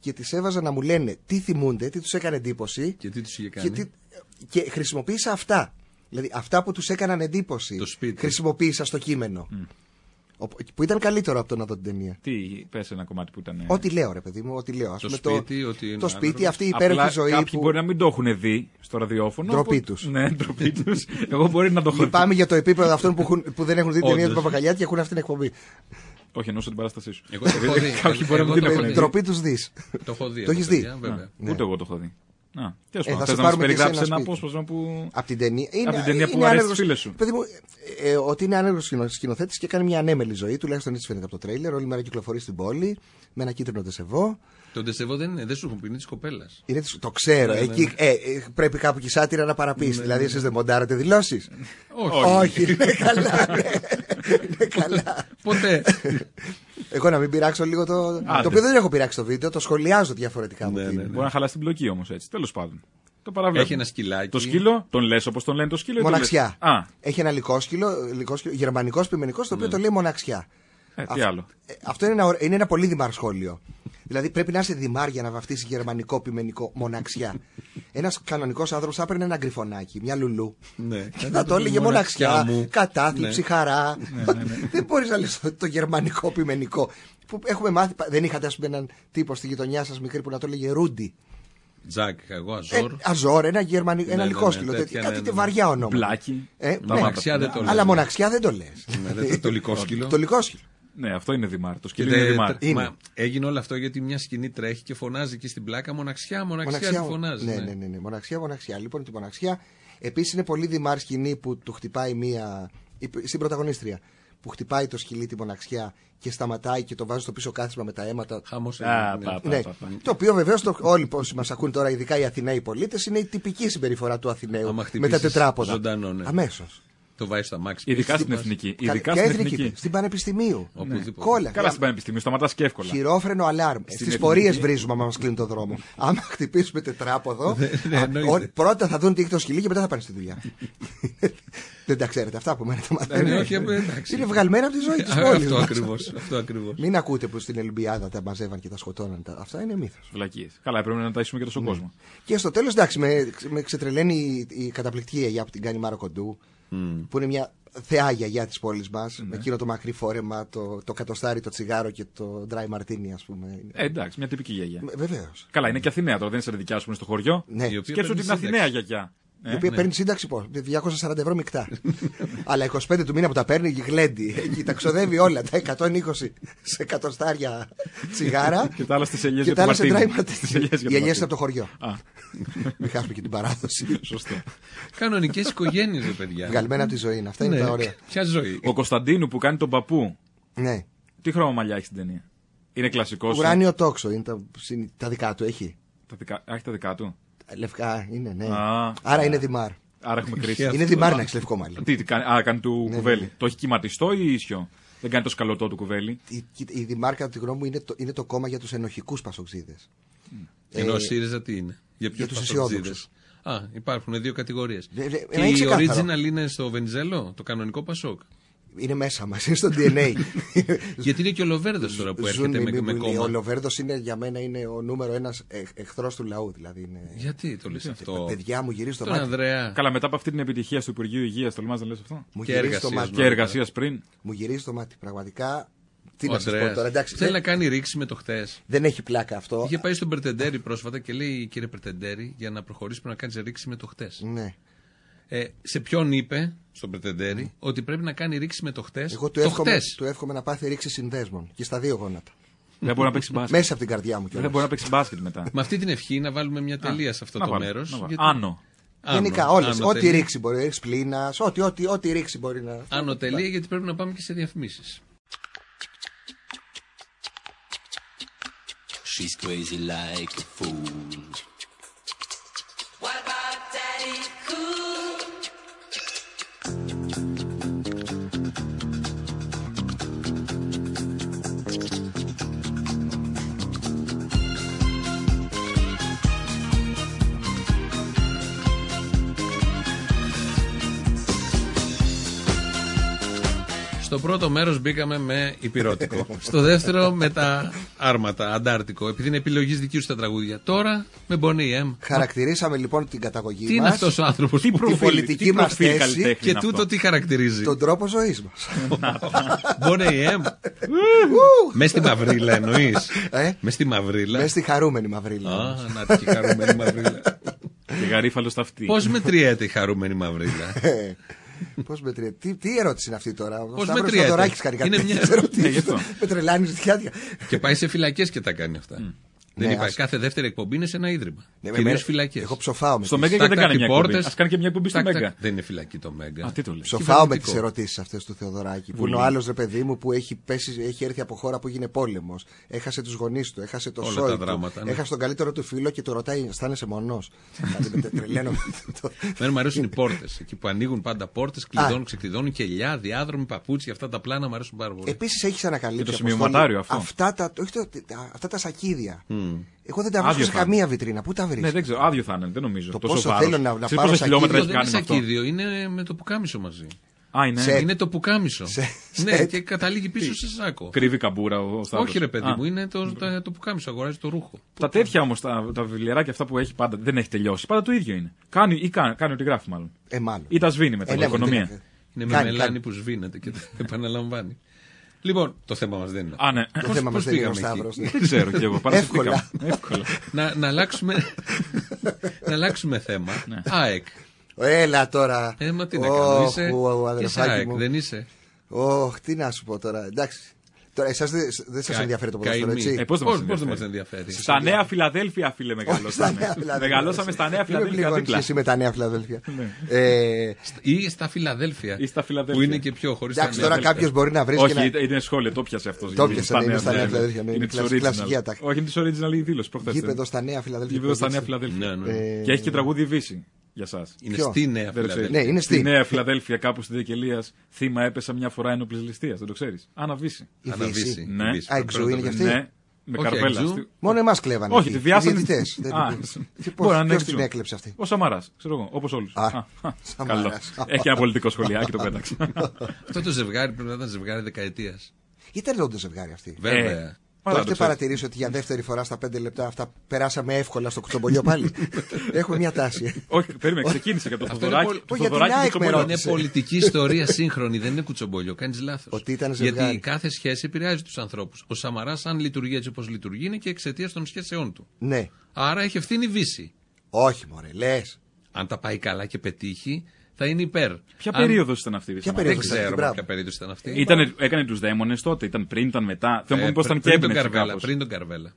Και τις έβαζα να μου λένε τι θυμούνται, τι τους έκανε εντύπωση. Και τι τους είχε κάνει. Και, τι- και χρησιμοποίησα αυτά. Δηλαδή αυτά που τους έκαναν εντύπωση. Το σπίτι. Χρησιμοποίησα στο κείμενο. Οπο- Που ήταν καλύτερο από το να δω την ταινία. Τι, πες ένα κομμάτι που ήταν. Ό,τι λέω, ρε παιδί μου, ό,τι λέω. Ας Το πούμε, σπίτι, ότι είναι το σπίτι, άνεργος. αυτή η υπέροχη Απλά ζωή. Κάποιοι που... μπορεί να μην το έχουν δει στο ραδιόφωνο. Ντροπή οπότε- τους. Ναι, ντροπή τους. Εγώ μπορεί να το έχω δει. Λυπάμαι για το επίπεδο αυτών που, έχουν, που δεν έχουν δει την ταινία του Όντως. Παπακαλιάτη και έχουν αυτή την εκπομπή. Όχι, εννοούσα την παράστασή σου. Εγώ το έχω δει. Κάποιοι μπορεί να Εγώ μην το το έχω έχουν δει. δει. Τροπή τους δεις. Το έχω δει. Το αυτό, έχεις δει; παιδιά, Βέβαια. Ναι. Ούτε εγώ το έχω δει. Α, τέλος Ε, θα πάντων, σε θες να μας πάρουμε και περιγράψεις σε ένα ένα σπίτι. απόσπασμα που. Από την ταινία. Είναι, Από την ταινία που είναι αρέσει άνεργος- στις φίλες σου. Παιδί μου, ε, ε, ότι είναι άνεργος σκηνοθέτης και κάνει μια ανέμελη ζωή, τουλάχιστον έτσι φαίνεται από το τρέιλερ. Όλη μέρα κυκλοφορεί στην πόλη με ένα κίτρινο τεσεβό. Το ντεσεβό δεν είναι, δεν σου έχουν πει, είναι της κοπέλας. Είναι, της- το ξέρω. Ναι, ναι, εκεί ναι. ε, ε, πρέπει κάπου και η σάτυρα να παραπείσει. δηλαδή, εσείς δεν μοντάρετε δηλώσεις; Όχι. Όχι, είναι καλά. ναι. Είναι καλά. Ποτέ. Εγώ να μην πειράξω λίγο το. Άντε. Το οποίο δεν έχω πειράξει το βίντεο, το σχολιάζω διαφορετικά μου. Ναι, τι ναι, είναι. ναι. Μπορεί να χαλάσει την πλοκή όμως έτσι. Τέλος πάντων. Το παραβλέπω. Έχει ένα σκυλάκι. Το σκύλο, τον λες όπως τον λένε το σκύλο. ή τον Μοναξιά. λες- Α, Έχει ένα λικόσκυλο, λικόσκυλο γερμανικός πιμενικό, το οποίο Ναι. το λέει μοναξιά. ε, τι Αυτό- άλλο. ε, Αυτό είναι ένα, ωραίο- είναι ένα πολύ δημάρ σχόλιο. Δηλαδή πρέπει να είσαι δημάρ για να βαφτίσεις γερμανικό πιμενικό μοναξιά. Ένας κανονικός άνθρωπος θα έπαιρνε ένα γκριφωνάκι, μια λουλού. Ναι. Και θα το έλεγε μοναξιά, μου. κατάθλιψη, Ναι. χαρά. Δεν μπορείς να λες το, το γερμανικό πιμενικό. Που έχουμε μάθει, δεν είχατε ας πούμε έναν τύπο στη γειτονιά σας μικρή που να το έλεγε Ρούντι. Τζακ, εγώ, Ε, αζόρ. αζόρ, ένα, γερμανικό, ένα Ναι, ναι, λικόσκυλο. ναι, τέτοιο, τέτοια, κάτι ναι, ναι. βαριά ονόματα. Μπλάκι. Ε, Τα ναι. Μοναξιά δεν το Αλλά λες. μοναξιά δεν το λες. Ναι, δεν το- το λικόσκυλο. το λικόσκυλο. Ναι, αυτό είναι δημάρ. Το Και σκύλο είναι τε- δημάρ. τε- Είναι. μα έγινε όλο αυτό γιατί μια σκηνή τρέχει και φωνάζει εκεί στην πλάκα μοναξιά, μοναξιά, Μοναξιά, τη φωνάζει. ναι, ναι, ναι, ναι, μοναξιά, μοναξιά. Λοιπόν, τη μοναξιά. Επίσης είναι πολύ δημάρ σκηνή που του χτυπάει μία. η- στην πρωταγωνίστρια. Που χτυπάει το σκυλί τη μοναξιά και σταματάει και το βάζει στο πίσω κάθισμα με τα αίματα. Χαμός Α, έγινε, πα, ναι. πα. Ναι. Το οποίο βεβαίως όλοι όσοι μας ακούν τώρα, ειδικά οι Αθηναίοι πολίτες, είναι η τυπική συμπεριφορά του Αθηναίου. Άμα Με χτυπήσεις τα τετράποδα. ζωντανό, ναι. Αμέσως. Το βάζει στα μάξι. Ειδικά πίσω, στην πας. εθνική. Κα- Ειδικά ποια στην εθνική; εθνική. Στην Πανεπιστημίου. Οπουδήποτε. Κόλλα. Καλά στην Πανεπιστημίου, σταματάς και εύκολα. Χειρόφρενο αλάρμ. Στις εθνική. πορείες βρίζουμε άμα μας κλείνει το δρόμο. [laughs] άμα χτυπήσουμε τετράποδο, ναι, α, εννοείται. όλοι- πρώτα θα δουν τι έχει το σκυλί και μετά θα πάνε στη δουλειά. Δεν τα ξέρετε αυτά που μένα τα Ναι, μαθαίνετε. όχι, ε, εντάξει. Είναι βγαλμένα από τη ζωή της Α, πόλης. Αυτό ακριβώς. Αυτό ακριβώς. Μην ακούτε που στην Ελμπιάδα τα μαζεύαν και τα σκοτώναν. Τα- Αυτά είναι μύθος. Βλακίες. Καλά, πρέπει να ταΐσουμε και τόσο κόσμο. Και στο τέλος, εντάξει, με, με ξετρελαίνει η, η καταπληκτική γιαγιά που την κάνει η Μάρο Κοντού, που είναι μια θεά γιαγιά της πόλης μας. Με εκείνο το μακρύ φόρεμα, το, το κατοστάρι, το τσιγάρο και το dry martini, ας πούμε. Ε, εντάξει, μια τυπική γιαγιά. Βεβαίως. Καλά, είναι και Αθηναία τώρα, δεν είναι σαν τη δικιά σου που είναι στο χωριό. Ναι. Η οποία Σκέψου παίρνει ότι είναι σύνταξη. Αθηναία γιαγιά. Η οποία παίρνει σύνταξη πώς, 240 ευρώ μεικτά. [laughs] Αλλά 25 του μήνα που τα παίρνει γλέντι. Εκεί τα ξοδεύει όλα. Τα 120 σε εκατοστάρια τσιγάρα. Και τα άλλα στις ελιές Και για τα το άλλα σε Μαρτίνι. dry martini. Στις ελιές για το Οι ελιές Μαρτίνι. από το χωριό. Α, [laughs] Μην χάσουμε και την παράδοση. σωστό. Κανονικές οικογένειες, ρε παιδιά. Βγαλμένα από τη ζωή είναι. Αυτά είναι Ναι. τα ωραία. Ποια ζωή. Ο Κωνσταντίνου που κάνει τον παππού, Ναι. τι χρώμα μαλλιά έχει στην ταινία; Είναι κλασικός. Ουράνιο τόξο είναι τα, είναι τα δικά του. Έχει; Τα δικά, α, έχει τα δικά του. Λευκά είναι, ναι. Α. Άρα είναι δημάρ. Άρα έχουμε κρίση. Αυτό. Είναι δημάρ να έχεις λευκό μαλλί. Τι, τι κάνει, α, κάνει του Ναι, κουβέλι. ναι. Το έχει κυματιστό ή ίσιο; Δεν κάνει το σκαλωτό του κουβέλι; Η, η, η δημάρ, κατά τη γνώμη μου, είναι το, είναι το κόμμα για τους ενοχικούς πασοξίδες. Ενώ ο Ε, ΣΥΡΙΖΑ τι είναι; Για, ποιους τους πασοκτζίδες; αισιόδοξους. Α, υπάρχουν δύο κατηγορίες. Δε- δε- Και μα είναι η ξεκάθαρο. original είναι στο Βενιζέλο, το κανονικό Πασόκ; Είναι μέσα μας, είναι στο DNA. [laughs] Γιατί είναι και ο Λοβέρδος τώρα που Ζουν έρχεται μη- με, μη- με μη- κόμμα. Ο Λοβέρδος είναι για μένα είναι ο νούμερο ένας εχθρός του λαού. Δηλαδή είναι... Γιατί το λες αυτό; Παιδιά μου γυρίζει το Τον μάτι. Ανδρέα. Καλά, μετά από αυτή την επιτυχία στο Υπουργείο Υγείας, τολμάς να λες αυτό; Μου Και γυρίζει το εργασίας, μάτι. ναι. Και εργασίας πριν; Μου γυρίζει το μάτι. Πραγματικά. Τι Ο να σας πω Ανδρέας. τώρα, εντάξει. Θέλει δεν, να κάνει ρήξη με το χτε. δεν έχει πλάκα αυτό. Είχε πάει στον Περτεντέρη πρόσφατα και λέει κύριε Περτεντέρη, για να προχωρήσει πρέπει να κάνεις ρήξη με το χτε. Ναι. Ε, σε ποιον είπε στον Περτεντέρη ότι πρέπει να κάνει ρήξη με το χτες; Εγώ του το εύχομαι, χτες. του εύχομαι να πάθει ρήξη συνδέσμων και στα δύο γόνατα. Δεν μπορεί να παίξει μπάσκετ. Μέσα από την καρδιά μου Δεν κιόλας. μπορεί να παίξει μπάσκετ μετά. Με αυτή την ευχή να βάλουμε μια τελεία σε αυτό Να το βάλω, μέρος. να βάλω. Άνω. Άνω, Γενικά όλες. άνω Ό,τι τελεία. ρήξη μπορεί. Ρίξει πλήνας. Ό,τι, ό,τι, ό,τι ρήξη μπορεί να. Άνω τελεία γιατί πρέπει να πάμε και σε διαφημίσεις. She's crazy like a fool. Στο πρώτο μέρος μπήκαμε με υπηρώτικο. Στο δεύτερο με τα άρματα, αντάρτικο. Επειδή είναι επιλογή δική σου τα τραγούδια. Τώρα με Bonnie M. Χαρακτηρίσαμε λοιπόν την καταγωγή Τι είναι μας, αυτός ο άνθρωπος Τι που προφίλ, πολιτική τι μας προφίλ θέση καλλιτέχνη και είναι τούτο αυτό; τι χαρακτηρίζει; τον τρόπο ζωής μας. [laughs] Bonnie M. Μες στη μαυρίλα εννοείς; Ε; Μες στη μαυρίλα. Μες στη χαρούμενη μαυρίλα. Α, να τη χαρούμενη μαυρίλα. Και γαρίφαλος στα αυτή. Πώς μετριέται η χαρούμενη μαυρίλα; Πώς μετριέται. Τι, τι ερώτηση είναι αυτή τώρα; Πώς Ο Σταύρος μετριέται; Θοδωράκης κάνει κάτι Είναι μια- τέτοιες ερωτήσεις. Ναι, γι' αυτό. Με τρελάνεις διάτια. και πάει σε φυλακές και τα κάνει αυτά. Δεν Ναι, υπάρχει. ας- Κάθε δεύτερη εκπομπή είναι σε ένα ίδρυμα. Ναι, Κυρίως με- φυλακές. Εγώ ψοφάω με Στο τις- Μέγκα γιατί δεν κάνει μια εκπομπή. πόρτες. Α κάνει και μια εκπομπή στο Τάκ, τάκ. Μέγκα. Δεν είναι φυλακή το Μέγκα. Α, τι το λες. Ψοφάω με τις Κυβερνητικό. ερωτήσεις αυτές του Θεοδωράκη. Που είναι ο άλλος ρε παιδί μου που έχει, πέσει, έχει έρθει από χώρα που έγινε πόλεμος. Έχασε τους γονείς του, έχασε το Όλα σόι τα του. δράματα, ναι. Έχασε τον καλύτερο του φίλο και το ρωτάει, αισθάνεσαι μονός; Τρελαίνω. Εμένα μου αρέσουν οι πόρτες. Εκεί που ανοίγουν πάντα πόρτες, κλειδώνουν, ξεκλειδώνουν κελιά, διάδρομοι, παπούτσια. Αυτά τα πλάνα μου αρέσουν πάρα πολύ. Επίσης έχεις ανακαλύψει. Και το Αποστόλη, σημειωματάριο αυτό. Αυτά τα, όχι το- τα- αυτά τα σακίδια. Εγώ δεν τα Άδειο βρίσκω σε θα είναι. καμία βιτρίνα. Πού τα Ναι, βρίσκω. δεν ξέρω. Άδειο θα είναι, δεν νομίζω. Το Τόσο πόσο βάρος. θέλω να- να Ξέρεις πάρω πόσα σακίδιο, χιλιόμετρα δεν έχει είναι κάνει αυτό. σακίδιο, είναι με το πουκάμισο μαζί. Α, είναι. Σε- Είναι το πουκάμισο. Σε- Ναι, σε- και καταλήγει πίσω σε σάκο. Κρύβει καμπούρα ο Σταύρος. Όχι ρε παιδί Α. μου, είναι το, το, το πουκάμισο, αγοράζει το ρούχο. Τα τέτοια όμως, τα, τα βιβλιαράκια αυτά που έχει πάντα δεν έχει τελειώσει. Πάντα το ίδιο είναι. Κάνει ή κάνει, κάνει ό,τι γράφει μάλλον. Ε, μάλλον. Ή τα σβήνει μετά Ε, την ναι, οικονομία. δεν- Είναι με Κάνει, μελάνη κάνει. που σβήνεται και το [laughs] επαναλαμβάνει. Λοιπόν, το θέμα μας δεν είναι. Α, ναι. Το Πώς- θέμα πώς μα δεν είναι ο πήγαμε εκεί; Σταύρος. ναι. Δεν ξέρω κι εγώ. Παρασυρθήκαμε. Εύκολα. να, να, αλλάξουμε, [laughs] να αλλάξουμε θέμα. Ναι. ΑΕΚ. Έλα τώρα. Ε, μα τι να κάνω, Όχ, είσαι, ο είσαι αδερφάκι ΑΕΚ, μου. δεν είσαι; Ωχ, τι να σου πω τώρα. Εντάξει. Τώρα, εσάς δεν, δεν σας Κα- ενδιαφέρει το ποδόσφαιρο, καημή. έτσι; Ε, πώς δεν μας Πώς δεν ενδιαφέρει. μας ενδιαφέρει; Στα Νέα Φιλαδέλφια, φίλε, στα μεγαλώσαμε. Νέα Φιλαδέλφια. Μεγαλώσαμε στα Νέα Μην με Φιλαδέλφια πληγώνεις δίπλα. εσύ με τα νέα Φιλαδέλφια. Ναι. Ε, Ή στα Φιλαδέλφια. Ή στα Φιλαδέλφια. Που είναι και πιο χωρίς εντάξει, τώρα κάποιος μπορεί να βρεις και Όχι, να. ήταν- είναι σχόλιο, το πιάσε αυτός. Το πιάσε, ναι, είναι στα Νέα Φιλαδέλφια, ναι, είναι της κλασ- original. κλασική ατάκα. Όχι, είναι της original η δήλωση προχθές. Γήπεδο στα νέα Φιλαδέλφια. Γήπεδο στα που Νέα έδειξε. Φιλαδέλφια. Ναι, ναι. Ε, Και έχει και τραγούδι Βύση για εσά. Είναι Ποιο; στη Νέα Δεν το ξέρεις. Φιλαδέλφια. Ναι, είναι Στη στη. Νέα Φιλαδέλφια, κάπου στην Δεκελία, θύμα έπεσα μια φορά ένοπλη ληστείας. Δεν το ξέρεις. Αναβύση. Η Αναβύση. Βύση. Ναι. Η Βύση, Α, το εξού πρώτο είναι και παιδί. αυτή; Ναι, με Όχι, καρβέλα. Αγγζού. Στη- Μόνο εμάς κλέβανε. Όχι, εκεί. τη βιάσανε. Οι διαιτητές. Δεν- Α, Τι- μπορεί να είναι Ποιος την εξού. έκλεψε αυτή; Ο Σαμαράς, ξέρω εγώ, όπως όλους. Α, Καλό. Σαμαράς. Έχει ένα πολιτικό σχολιάκι, το πέταξα. Αυτό το ζευγάρι πρέπει να ήταν ζευγάρι δεκαετίας. Ήταν όντω ζευγάρι αυτή. Βέβαια. Το Άρα έχετε το ξέρεις. παρατηρήσει ότι για δεύτερη φορά στα πέντε λεπτά αυτά περάσαμε εύκολα στο κουτσομπολιό πάλι. [laughs] Έχουμε μια τάση. Όχι, περίμενε, ξεκίνησε για το Αυτό είναι Θοδωράκι. πολύ- Το Όχι, για την Θοδωράκι ΑΕΚ του με Τσομπολιό. Είναι ρώτησε. πολιτική ιστορία σύγχρονη, δεν είναι κουτσομπολιό. Κάνεις λάθος. Ότι ήταν ζευγάρι. Γιατί κάθε σχέση επηρεάζει τους ανθρώπους. Ο Σαμαράς, αν λειτουργεί έτσι όπως λειτουργεί, είναι και εξαιτίας των σχέσεών του. Ναι. Άρα έχει ευθύνη βύση. Όχι, μωρέ, λες. Αν τα πάει καλά και πετύχει, θα είναι υπέρ. Ποια Αν- περίοδος ήταν αυτή, Ποια Σαμαρά; Δεν περίοδος ήταν ξέρω αυτή, μπράβο. ποια περίοδος ήταν αυτή. Ήτανε, έκανε τους δαίμονες τότε, ήταν πριν, ήταν μετά. Θέλω να Ε, πως πώ ήταν και πριν τον έμπνευση Καρβέλα. κάπως. Πριν τον Καρβέλα.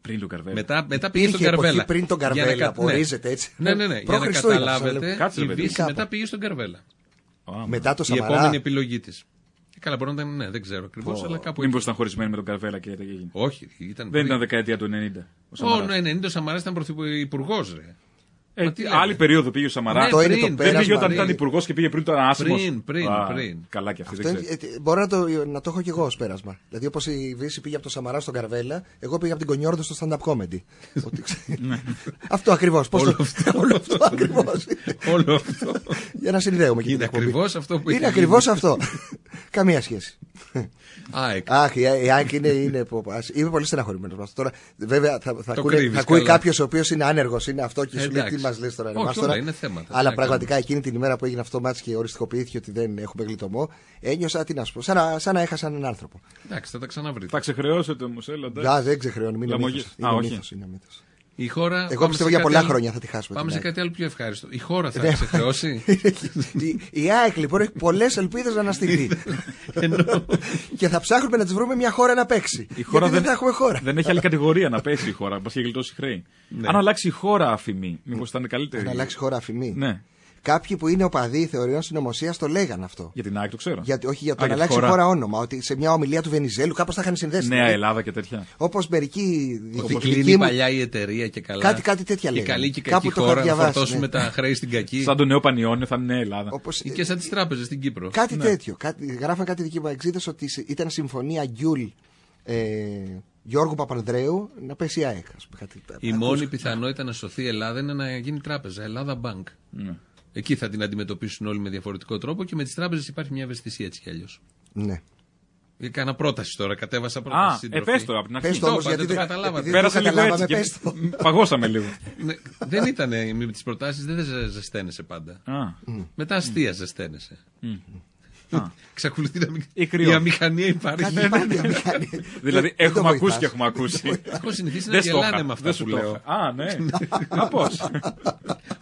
Πριν τον Καρβέλα. Μετά, μετά πήγε Υπήρχε στον εποχή Καρβέλα. πριν τον Για να Καρβέλα, κα- που ορίζεται έτσι. Ναι, ναι, ναι. Για Προ να Χριστούγεννα, καταλάβετε, σας Κάτσε, ρε η παιδί. Βύση Κάπου. μετά πήγε στον Καρβέλα. Α, Μετά το Η επόμενη Σαμαρά. επιλογή της. Καλά, μπορεί να ήταν, ναι, δεν ξέρω ακριβώς, αλλά κάπου. Μήπως ήταν χωρισμένοι με τον Καρβέλα και έγινε. Όχι, ήταν. Δεν πριν. ήταν δεκαετία του 90. Ο Ω, Σαμαράς. ναι, 90 ο Σαμαράς ήταν πρωθυπουργός, ρε. Ε, Μα τι λέτε. άλλη περίοδο πήγε ο Σαμαρά. Ναι, Αυτό είναι πριν, το δεν Δεν πέρασμα. πήγε όταν πριν. ήταν υπουργός και πήγε πριν το άσημος. Πριν, πριν, πριν. Καλά και αυτή Αυτό δεν είναι- ξέρω. ε, ε, μπορώ να το, να το έχω και εγώ ως πέρασμα. Δηλαδή, όπως η Βύση πήγε από το Σαμαρά στον Καρβέλα, εγώ πήγα από την Κονιόρδο στο stand-up comedy. [laughs] Ότι ξέ- αυτό ακριβώς. Όλο το... αυτό. [laughs] Όλο αυτό ακριβώς. Όλο αυτό. Για να συνδέουμε και Είναι την εκπομπή. ακριβώς αυτό που Είναι έχει ακριβώς γίνει. αυτό. [laughs] Καμία σχέση. ΑΕΚ. Αχ, η η ΑΕΚ είναι. είναι πω- ας- είμαι πολύ στεναχωρημένος μα. Τώρα, βέβαια, θα, θα, Το ακούνε- κρύβεις θα ακούει καλά. κάποιος ο οποίος είναι άνεργος, είναι αυτό και σου λέει Εντάξει. τι μας λες τώρα. ρε, Όχι, μας όλα τώρα. είναι θέματα. Τι Αλλά να πραγματικά εκείνη την ημέρα που έγινε αυτό το μάτι και οριστικοποιήθηκε ότι δεν έχουμε γλιτωμό, ένιωσα τι να σου πω. Σαν να, σαν να έχασα έναν άνθρωπο. Εντάξει, θα τα ξαναβρείτε. Θα ξεχρεώσετε όμως, έλα. εντάξει. Α, δεν ξεχρεώνει, μην είναι Λαμογή- μύθος. Α, Είναι όχι. Μύθος, είναι μύθος. Η χώρα. Εγώ πάμε πιστεύω σε για κάτι πολλά άλλο- χρόνια θα τη χάσουμε. Πάμε την σε ΑΕΚ. κάτι άλλο πιο ευχάριστο. Η χώρα θα Ναι. σε χρεώσει. [laughs] η, η ΑΕΚ λοιπόν έχει πολλές ελπίδες να αναστηθεί. Ενώ και θα ψάχνουμε να της βρούμε μια χώρα να παίξει. Η χώρα Γιατί δεν θα έχουμε χώρα. Δεν έχει άλλη κατηγορία να πέσει η χώρα. Μα έχει γλιτώσει χρέη. Αν αλλάξει η χώρα αφημί, μήπως θα είναι καλύτερη; Να αλλάξει χώρα αφημί. Ναι. Κάποιοι που είναι οπαδοί θεωριών συνωμοσίας το λέγαν αυτό. Για την ΑΕΚ το ξέρω. Για, όχι για το Α, να τη αλλάξει χώρα. όνομα. Ότι σε μια ομιλία του Βενιζέλου κάπως θα είχαν συνδέσει. Νέα Ελλάδα και τέτοια. Όπως μερικοί Ότι δική κλείνει μου. παλιά η εταιρεία και καλά. Κάτι- κάτι τέτοια Η λέγανε. καλή και η Κάπου κακή το είχα χώρα να διαβάσει, φορτώσουμε ναι. τα χρέη στην κακή. Σαν το νέο Πανιόνιο θα είναι Νέα Ελλάδα. Όπως, Ή και σαν τις τράπεζες στην Κύπρο. Κάτι τέτοιο. Κάτι, γράφαν κάτι δικοί μου εξήτε ότι σε- ήταν συμφωνία Γκιούλ ε, Γιώργου Παπανδρέου να πέσει η ΑΕΚ. ας πούμε, κάτι- Η ακούς- μόνη πιθανότητα να σωθεί η Ελλάδα είναι να γίνει τράπεζα. Ελλάδα Bank. Ναι. Εκεί θα την αντιμετωπίσουν όλοι με διαφορετικό τρόπο και με τις τράπεζες υπάρχει μια ευαισθησία έτσι κι αλλιώς. Ναι. Έκανα πρόταση τώρα, κατέβασα πρόταση. Α, στην ε, τροφή. πες το από την Πες αρχή. το όμως, είπα, γιατί δεν το δεν- καταλάβατε. επειδή δεν Πέρασε το λίγο καταλάβαμε, έτσι. πες το. και παγώσαμε λίγο. Ναι, δεν ήταν με τις προτάσεις, δεν ζε- ζεσταίνεσαι πάντα. Α, Μετά αστεία ζεσταίνεσαι. Εξακολουθεί να μην. Ή κρυό. Η αμηχανία υπάρχει. Κάτι υπάρχει αμηχανία. Δηλαδή Δεν το έχουμε ακούσει βοηθάς. και έχουμε ακούσει. Έχω συνηθίσει να Δεν στο γελάνε είχα. με αυτά Δεν που σου το λέω. είχα. Α, ναι. [laughs] Α, πώς.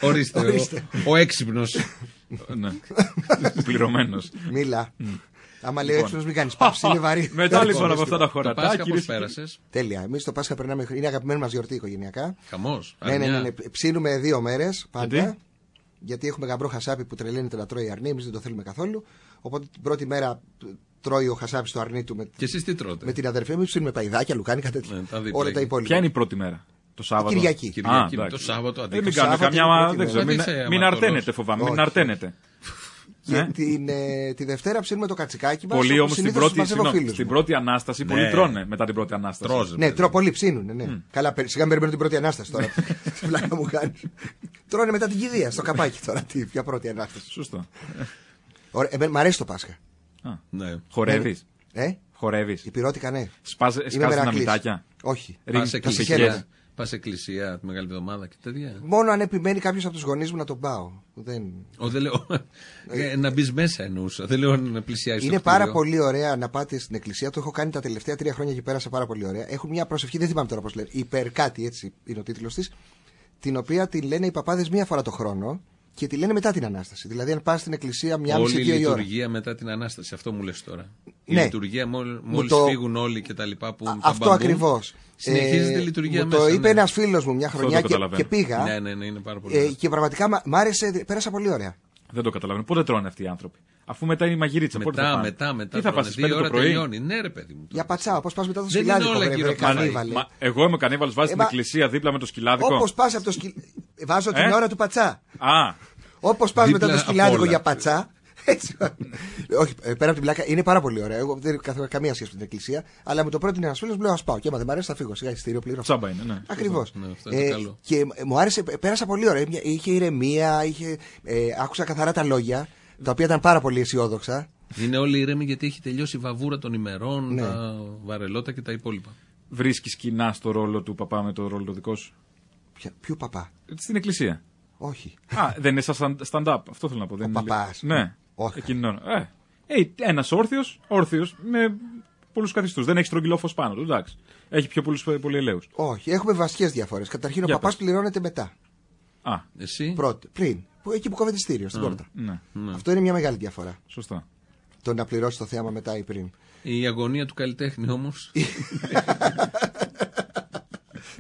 Ορίστε, ο, ο έξυπνος. [laughs] Ναι. Πληρωμένος. Μίλα. Άμα λέει ο έξυπνος, μην κάνεις παύση. Είναι βαρύ. Λοιπόν. [laughs] Μετά λοιπόν από αυτά τα Το χωρατά, Πάσχα πώς κυρίες- πέρασες; Τέλεια. Εμείς το Πάσχα περνάμε. Είναι αγαπημένη μας γιορτή οικογενειακά. Χαμός. Ναι, ναι, ναι, ναι. Ψήνουμε δύο μέρες πάντα. Γιατί; Γιατί έχουμε γαμπρό χασάπι που τρελαίνεται να τρώει αρνί. Εμείς δεν το θέλουμε καθόλου. Οπότε την πρώτη μέρα τρώει ο χασάπι στο αρνί του με, Και εσείς τι τρώτε; με την αδερφή μου. Ψήνουμε παϊδάκια, λουκάνικα τέτοια. Ναι, τα δίπλα Όλα εκεί. τα υπόλοιπα. Ποια είναι η πρώτη μέρα; Το Σάββατο; Κυριακή. Κυριακή, Α, εντάξει. το Σάββατο Ε, αντίθετα. μην κάνουμε Σάββατο καμιά. την πρώτη Δεν ξέρω. μέρα. Μην, Αδείξε, μην αμαρτωλός. αρτένετε, φοβάμαι. Μην Όχι. αρτένετε. Και Ναι. την, ε, τη Δευτέρα ψήνουμε το κατσικάκι μας. Πολλοί όμως στην, πρώτη, συγγνώμη, στην πρώτη ανάσταση Ναι. πολλοί τρώνε μετά την πρώτη ανάσταση. Τρόζε. Ναι, τρώω πολύ, ψήνουν. Ναι. Καλά, περι- σιγά μην περιμένω την πρώτη ανάσταση τώρα. [laughs] Τι Βλάκα μου κάνει. Τρώνε μετά την κηδεία στο καπάκι τώρα. Τι, ποια πρώτη ανάσταση. Σωστό. Ωραία, εμένα, μ' αρέσει το Πάσχα. Ναι. Χορεύεις; Ε, Χορεύεις. η πυρότικα, ναι. Σκάζει τα μερακλής. μυτάκια. Όχι. Πα Ρίχνεις τα εκκλησία, συγχαίρω. πας εκκλησία τη Μεγάλη Εβδομάδα και τέτοια. Μόνο αν επιμένει κάποιος από τους γονείς μου να τον πάω. Δεν... Ο, δεν λέω, ε, να μπεις μέσα εννοούσα. Δεν λέω να πλησιάζει. Είναι πάρα πολύ ωραία να πάτε στην εκκλησία. Το έχω κάνει τα τελευταία τρία χρόνια και πέρασα πάρα πολύ ωραία. Έχουν μια προσευχή, δεν θυμάμαι τώρα πώς λένε. Υπερ κάτι, έτσι είναι ο τίτλος της. Την οποία τη λένε οι παπάδες μία φορά το χρόνο και τη λένε μετά την ανάσταση. Δηλαδή, αν πας στην εκκλησία μία Όλη μισή η δύο η ώρα. λειτουργία μετά την ανάσταση. Αυτό μου λες τώρα. Η Ναι. λειτουργία μόλι το- φύγουν όλοι και τα λοιπά που. Α, τα Αυτό μπαμπούν, ακριβώς. Συνεχίζεται η λειτουργία μου μέσα. Το είπε ναι. ένας φίλος μου μια χρονιά το και, καταλαβαίνω. και πήγα. Ναι, ναι, ναι, είναι πάρα πολύ. Ε, ωραίο. και πραγματικά μ' μ' άρεσε, πέρασα πολύ ωραία. Δεν το καταλαβαίνω. Πότε τρώνε αυτοί οι άνθρωποι; Αφού μετά είναι η μαγειρίτσα. πότε θα μετά, πάνε; μετά, μετά. Τι θα τρώνε. πας στις Δύο 5 το ώρα πρωί; τελειώνει. Ναι, ρε παιδί μου. Για πατσά, πώς πας μετά το Δεν είναι σκυλάδικο. όλα βρε, βρε, γύρω-πάνω. κανίβαλε. Μα, εγώ είμαι κανίβαλος, βάζεις Ε, την μα- εκκλησία δίπλα με το σκυλάδικο; Όπως πας από το σκυλ... Βάζω την Ε; ώρα του πατσά. Α, Όπως πας Δίπλα μετά το απ' σκυλάδικο όλα. για πατσά. Έτσι. Όχι, ε, πέρα από την πλάκα, είναι πάρα πολύ ωραία. Εγώ δεν έχω καθόλου καμία σχέση με την εκκλησία. Αλλά με το πρότεινε ένας φίλος μου, λέω Α πάω. Και άμα δεν μ' αρέσει, θα φύγω. Σιγά εισιτήριο πλήρω. τσάμπα είναι, ναι. Ακριβώς. Ναι, αυτό είναι το καλό. και ε, μου άρεσε, ε, πέρασα πολύ ωραία. Μια- Είχε ηρεμία, είχε, ε, άκουσα καθαρά τα λόγια, τα οποία ήταν πάρα πολύ αισιόδοξα. Είναι όλοι ήρεμοι γιατί έχει τελειώσει η βαβούρα των ημερών, Ναι. τα βαρελότα και τα υπόλοιπα. Βρίσκεις κοινά στο ρόλο του παπά με το ρόλο το δικό σου; Ποια- Ποιο παπά; Ε, Στην εκκλησία. Όχι. Α, δεν είναι σαν stand-up. Αυτό θέλω να πω. Δεν είναι παπάς. λίγο- Ναι. Όχι. Εκείνον. Ε, ε, ένας όρθιος, όρθιος, με πολλούς καθιστούς. Δεν έχει στρογγυλό φως πάνω του. Εντάξει. Έχει πιο πολλούς πολυελαίου. Όχι, έχουμε βασικές διαφορές. Καταρχήν ο Για παπάς πες. πληρώνεται μετά. Α, Εσύ; Πρώτη, πριν. Που, εκεί που κόβεται στήριο, στην πόρτα. ναι. Αυτό είναι μια μεγάλη διαφορά. Σωστά. Το να πληρώσει το θέαμα μετά ή πριν. Η αγωνία του καλλιτέχνη όμως. [laughs] [laughs] [laughs]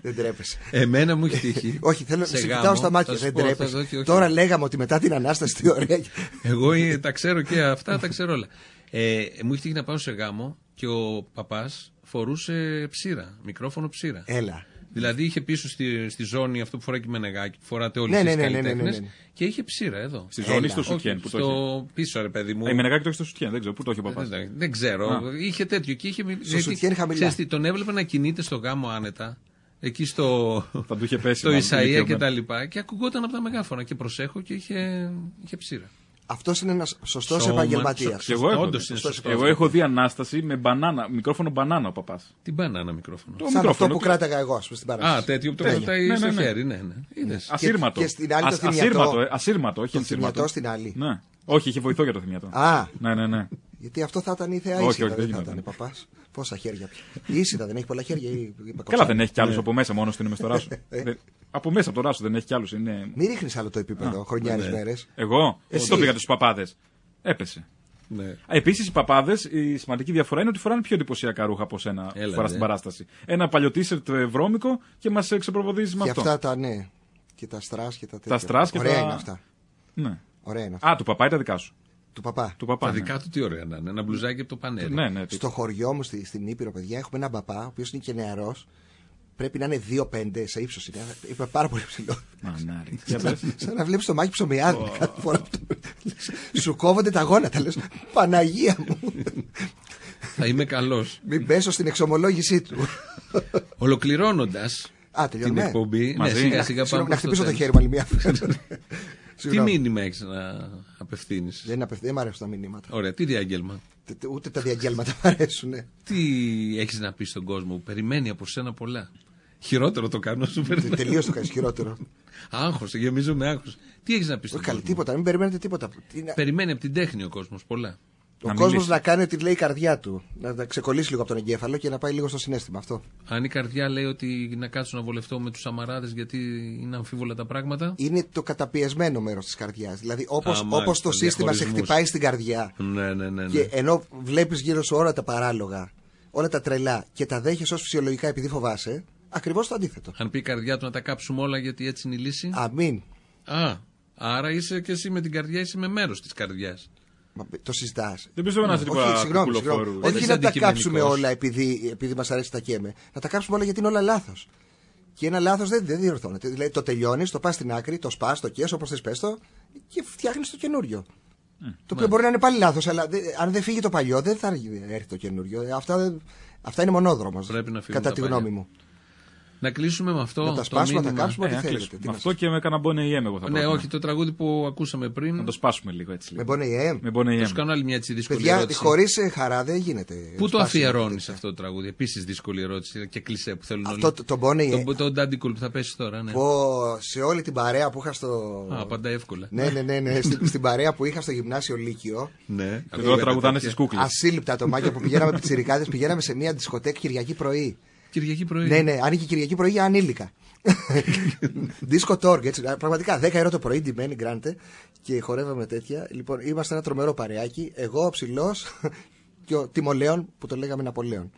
Δεν τρέπεσαι. Εμένα μου έχει τύχει. [laughs] Όχι, θέλω να σε σε γάμο, κοιτάω στα μάτια. θα σου Δεν πω, θα- τρέπεσαι. όχι, όχι. Τώρα λέγαμε ότι μετά την ανάσταση τι ωραία. Εγώ ε, τα ξέρω και αυτά, τα ξέρω όλα. Ε, μου είχε τύχει να πάω σε γάμο και ο παπάς φορούσε ψήρα, μικρόφωνο ψήρα. Έλα. Δηλαδή είχε πίσω στη, στη ζώνη αυτό που φοράει και η Μενεγάκη, που φοράτε όλοι Ναι, εσείς ναι, ναι, ναι, ναι, καλλιτέχνες, ναι, ναι. και είχε ψήρα εδώ. Στη ζώνη Έλα. στο σουτιέν Όχι, που το έχει. στο πίσω ρε παιδί μου. Ε, Η Μενεγάκη το έχει στο σουτιέν. Δεν ξέρω πού το έχει ο παπάς. Δεν, δεν ξέρω. Α. Είχε τέτοιο. Και είχε, γιατί, σουτιέν χαμηλά. ξέρεις τι, τον έβλεπε να κινείται στο γάμο άνετα. Εκεί στο, Θα του είχε πέσει. στο μάλλον, Ισαΐα και ηλικιωμένο. τα λοιπά. Και ακουγόταν από τα μεγάφωνα. Και προσέχω και είχε, είχε ψήρα. Αυτός είναι ένας σωστός Σώμα- επαγγελματίας. Και εγώ έχω, Όντως είναι δει. σωστός. εγώ έχω δει ανάσταση με μπανάνα, μικρόφωνο μπανάνα ο παπάς. Την μπανάνα μικρόφωνο. Το Σαν αυτό μικρόφωνο. που κράταγα εγώ, ας πούμε, στην παράσταση. Α, τέτοιο που το Ναι. κρατάει Ναι, ναι, στο ναι. χέρι. Ναι, ναι. Είδες. Ασύρματο. και στην άλλη το Ασ- θυμιατό. ασύρματο, ε, ασύρματο, όχι Το ενσύρματο. θυμιατό στην άλλη. Ναι. Όχι, είχε βοηθό για το θυμιατό. Α, Ναι, ναι, ναι. Γιατί αυτό θα ήταν η θέα Όχι, Ίσιδα, όχι, δεν δεν θα γινόταν. ήταν παπάς. Πόσα χέρια πια. Η Ίσιδα δεν έχει πολλά χέρια. Ή, η Καλά, δεν έχει κι Ναι. άλλου από μέσα, μόνος του είναι μες στο ράσο. [laughs] Δεν- Από μέσα από το ράσο δεν έχει κι άλλους. Είναι... Μην ρίχνεις άλλο το επίπεδο χρονιάρες ναι. μέρες. Εγώ, Εσύ. εσύ το πήγατε στου παπάδες. Έπεσε. Ναι. Επίσης, οι παπάδες, η σημαντική διαφορά είναι ότι φοράνε πιο εντυπωσιακά ρούχα από σένα Έλα, φοράς ναι. στην παράσταση. Ένα παλιό τίσερτ βρώμικο και μας ξεπροβοδίζει με Και αυτό. αυτά τα ναι. Και τα στρά και τα τέτοια. στρας και Ωραία τα- είναι αυτά. Ναι. Ωραία είναι αυτά. Α, του παπά ή τα δικά σου; Του παπά. Του παπά. Τα ναι. δικά του τι ωραία να είναι. Ένα μπλουζάκι από το πανέρι. Ναι, ναι. Στο χωριό μου, στη, στην Ήπειρο, παιδιά, έχουμε έναν παπά, ο οποίος είναι και νεαρός. Πρέπει να είναι 2-5 σε ύψος. Είναι, είναι πάρα πολύ ψηλό. Μανάρι. [laughs] Για πες. Σαν να βλέπεις το μάκι ψωμιάδι κάθε φορά. που το- Σου κόβονται τα γόνατα. Λες, Παναγία μου. Θα είμαι καλός. Μην πέσω στην εξομολόγησή του. Ολοκληρώνοντας Α, την τελειώνουμε. εκπομπή. Ναι, Μαζί. σιγά σιγά Συγγνώμη, πάμε. να στο χτυπήσω το τέλος. χέρι μου άλλη μια φορά. Τι Συγγνώμη. μήνυμα έχεις να απευθύνεις. Δεν, είναι απευθ- δεν μ' αρέσουν τα μηνύματα. Ωραία, τι διάγγελμα. Τε- Ούτε τα διαγγέλματα μ' αρέσουν. ναι. Τι έχεις να πεις στον κόσμο που περιμένει από σένα πολλά; Χειρότερο το κάνω, σου περιμένω. Τελείως το κάνεις χειρότερο. Άγχος, γεμίζω με άγχος. Τι έχεις να πεις στον Όχι καλή, κόσμο; τίποτα, μην περιμένετε τίποτα. Τι να- Περιμένει από την τέχνη ο κόσμος πολλά. Ο Να κόσμος μιλήσει. να κάνει ό,τι λέει η καρδιά του. Να τα ξεκολλήσει λίγο από τον εγκέφαλο και να πάει λίγο στο συνέστημα. Αυτό. Αν η καρδιά λέει ότι να κάτσω να βολευτώ με τους αμαράδες γιατί είναι αμφίβολα τα πράγματα. Είναι το καταπιεσμένο μέρος της καρδιάς. Δηλαδή, όπως Α, μάλιστα, όπως το σύστημα σε διαχωρισμούς. χτυπάει στην καρδιά Ναι, ναι, ναι. ναι. και ενώ βλέπεις γύρω σου όλα τα παράλογα, όλα τα τρελά και τα δέχεσαι ως φυσιολογικά επειδή φοβάσαι, ακριβώς το αντίθετο. Αν πει η καρδιά του να τα κάψουμε όλα γιατί έτσι είναι η λύση. Αμήν. Α, άρα είσαι και εσύ με την καρδιά, είσαι με μέρος της καρδιάς. Μα, Το συζητάς. Δεν πιστεύω να είσαι Όχι, τίποτα συγγνώμη, κουκουλοφόρου. συγγνώμη. Δεν Όχι είσαι να τα αντικειμενικός. κάψουμε όλα επειδή, επειδή μας αρέσει τα καίμε. Να τα κάψουμε όλα γιατί είναι όλα λάθος. Και ένα λάθος δεν, δεν διορθώνεται. Δηλαδή το τελειώνεις, το πας στην άκρη, το σπάς, το κες, όπως θες πες το και φτιάχνεις το καινούριο. το οποίο μπορεί να είναι πάλι λάθος, αλλά δεν- αν δεν φύγει το παλιό, δεν θα έρθει το καινούριο. Ε, Αυτά, δεν- αυτά είναι μονόδρομος. Πρέπει να φύγουν Κατά τα τη παλιά. γνώμη μου. Να κλείσουμε με αυτό. Να τα το σπάσουμε, να τα μήνυμα. κάψουμε. Ε, ό,τι να θέλετε. κλείσουμε. Τι Με να αυτό και με κανένα Bonnie M εγώ θα Ναι, πρότεινα. όχι, το τραγούδι που ακούσαμε πριν. Να το σπάσουμε λίγο έτσι. Με Λίγο. Bonnie M. Με Bonnie Θα M. σου κάνω άλλη μια έτσι δύσκολη Παιδιά, ερώτηση. χωρίς χαρά δεν γίνεται. Πού το σπάσιμο αφιερώνεις τέτοια. αυτό το τραγούδι; Επίσης δύσκολη ερώτηση και κλεισέ που θέλουν Αυτό όλοι. το- το Bonnie M. Το, το Daddy Cool που θα πέσει τώρα, ναι. Πω, σε όλη την παρέα που είχα στο. Α, πάντα εύκολα. Ναι, ναι, ναι, ναι. στην, στην παρέα που είχα στο γυμνάσιο Λύκειο. Ναι. Και τώρα τραγουδάνε στις κούκλες. Ασύλληπτα ατομάκια που πηγαίναμε πιτσιρικάδε, πηγαίναμε σε μια δισκοτέκ Κυριακή πρωί. Κυριακή πρωί. Ναι, ναι, άνοιγε Κυριακή πρωί για ανήλικα. [laughs] Δίσκο Τόργκ, έτσι. Πραγματικά 10 ευρώ το πρωί, ντυμένοι, γκράντε. Και χορεύαμε τέτοια. Λοιπόν, είμαστε ένα τρομερό παρεάκι. Εγώ, ο ψηλός [laughs] και ο Τιμολέων που το λέγαμε Ναπολέον.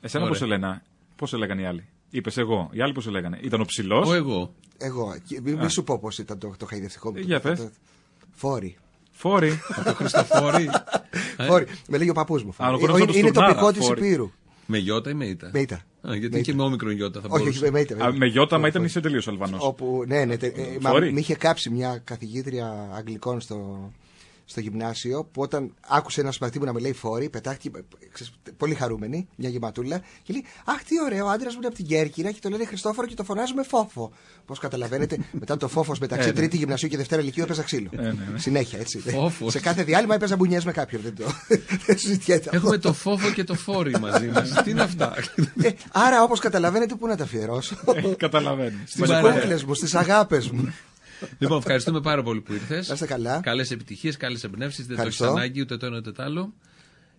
Εσένα Ωραία. πώ σε λένε, πώς σε λέγανε οι άλλοι; Είπες εγώ, οι άλλοι πώς σε λέγανε; Ήταν ο ψηλός; Ο εγώ. Εγώ. Και Μην μη σου πω πώς ήταν το, το χαϊδευτικό μου. Ε, για πες. Φόρη. Φόρη. [laughs] Το Χριστοφόρη. Ε, Φόρη. Με λέγει ο παππούς μου. Α, ο Φόρη. πρώτος από το είναι Στουρνάρα, τοπικό της Φόρη. Υπήρου. Με γιώτα ή με ήττα. Με ήττα. Α, γιατί Με και με όμικρον γιώτα θα Όχι, όχι, μπορούσε. με ήττα. με Α, ήττα. με γιώτα, μα Φόρη, ήταν φόρη. είσαι τελείω Αλβανό. Όπου, ναι, ναι, τε- ε, μα, Φόρη. μ' είχε κάψει μια καθηγήτρια Αγγλικών στο, στο γυμνάσιο που όταν άκουσε ένας σπαθί μου να με λέει φόρη, πετάχτηκε, ε, ξέρεις, πολύ χαρούμενη, μια γεματούλα, και λέει Αχ, τι ωραίο, ο άντρας μου είναι από την Κέρκυρα και το λένε Χριστόφορο και το φωνάζουμε φόφο. Πώς καταλαβαίνετε, μετά το φόφος μεταξύ Ε, ναι. τρίτη γυμνασίου και δευτέρα ηλικίου έπαιζα ξύλο. ναι, ναι. Συνέχεια, έτσι. Φόφος. Σε κάθε διάλειμμα έπαιζα μπουνιές με κάποιον. Δεν το. [laughs] Δεν συζητιέται. Έχουμε το φόβο και το φόρι μαζί μας. Τι είναι αυτά; Ε, άρα, όπως καταλαβαίνετε, πού να τα αφιερώσω; Καταλαβαίνει. Στις παρέα. κούκλε μου, στις αγάπες μου. Λοιπόν, ευχαριστούμε πάρα πολύ που ήρθες. Να είστε καλά. Καλές επιτυχίες, καλές εμπνεύσεις. Δεν το έχεις Ευχαριστώ. ανάγκη ούτε το ένα ούτε το άλλο.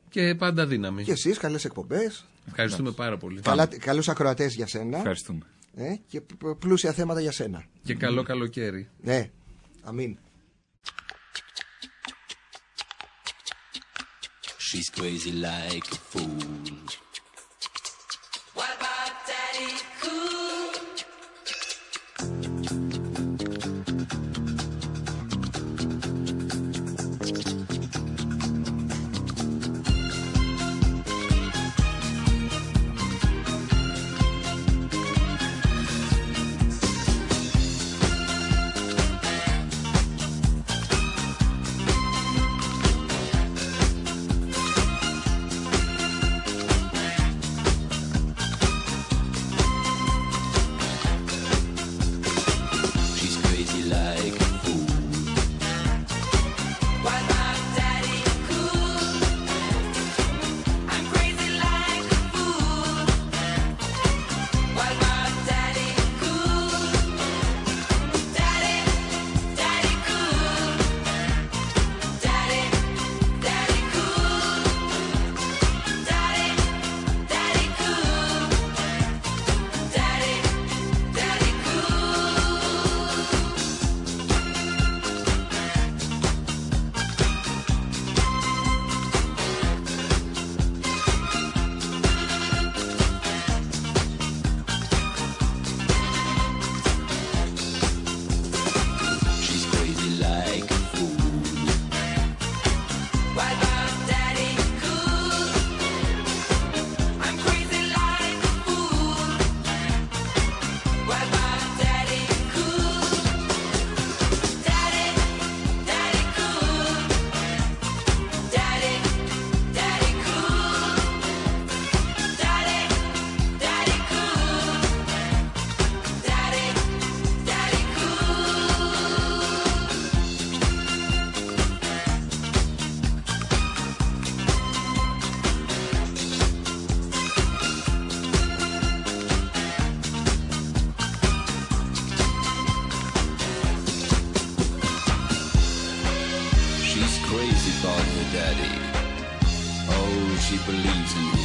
Και πάντα δύναμη. Και εσείς, καλές εκπομπές. Ευχαριστούμε πάρα πολύ. Καλούς ακροατές για σένα. Ευχαριστούμε. Ε, και π- πλούσια θέματα για σένα. Και καλό καλοκαίρι. Ναι. Αμήν. She's crazy like a fool. Daddy. Oh, she believes in him.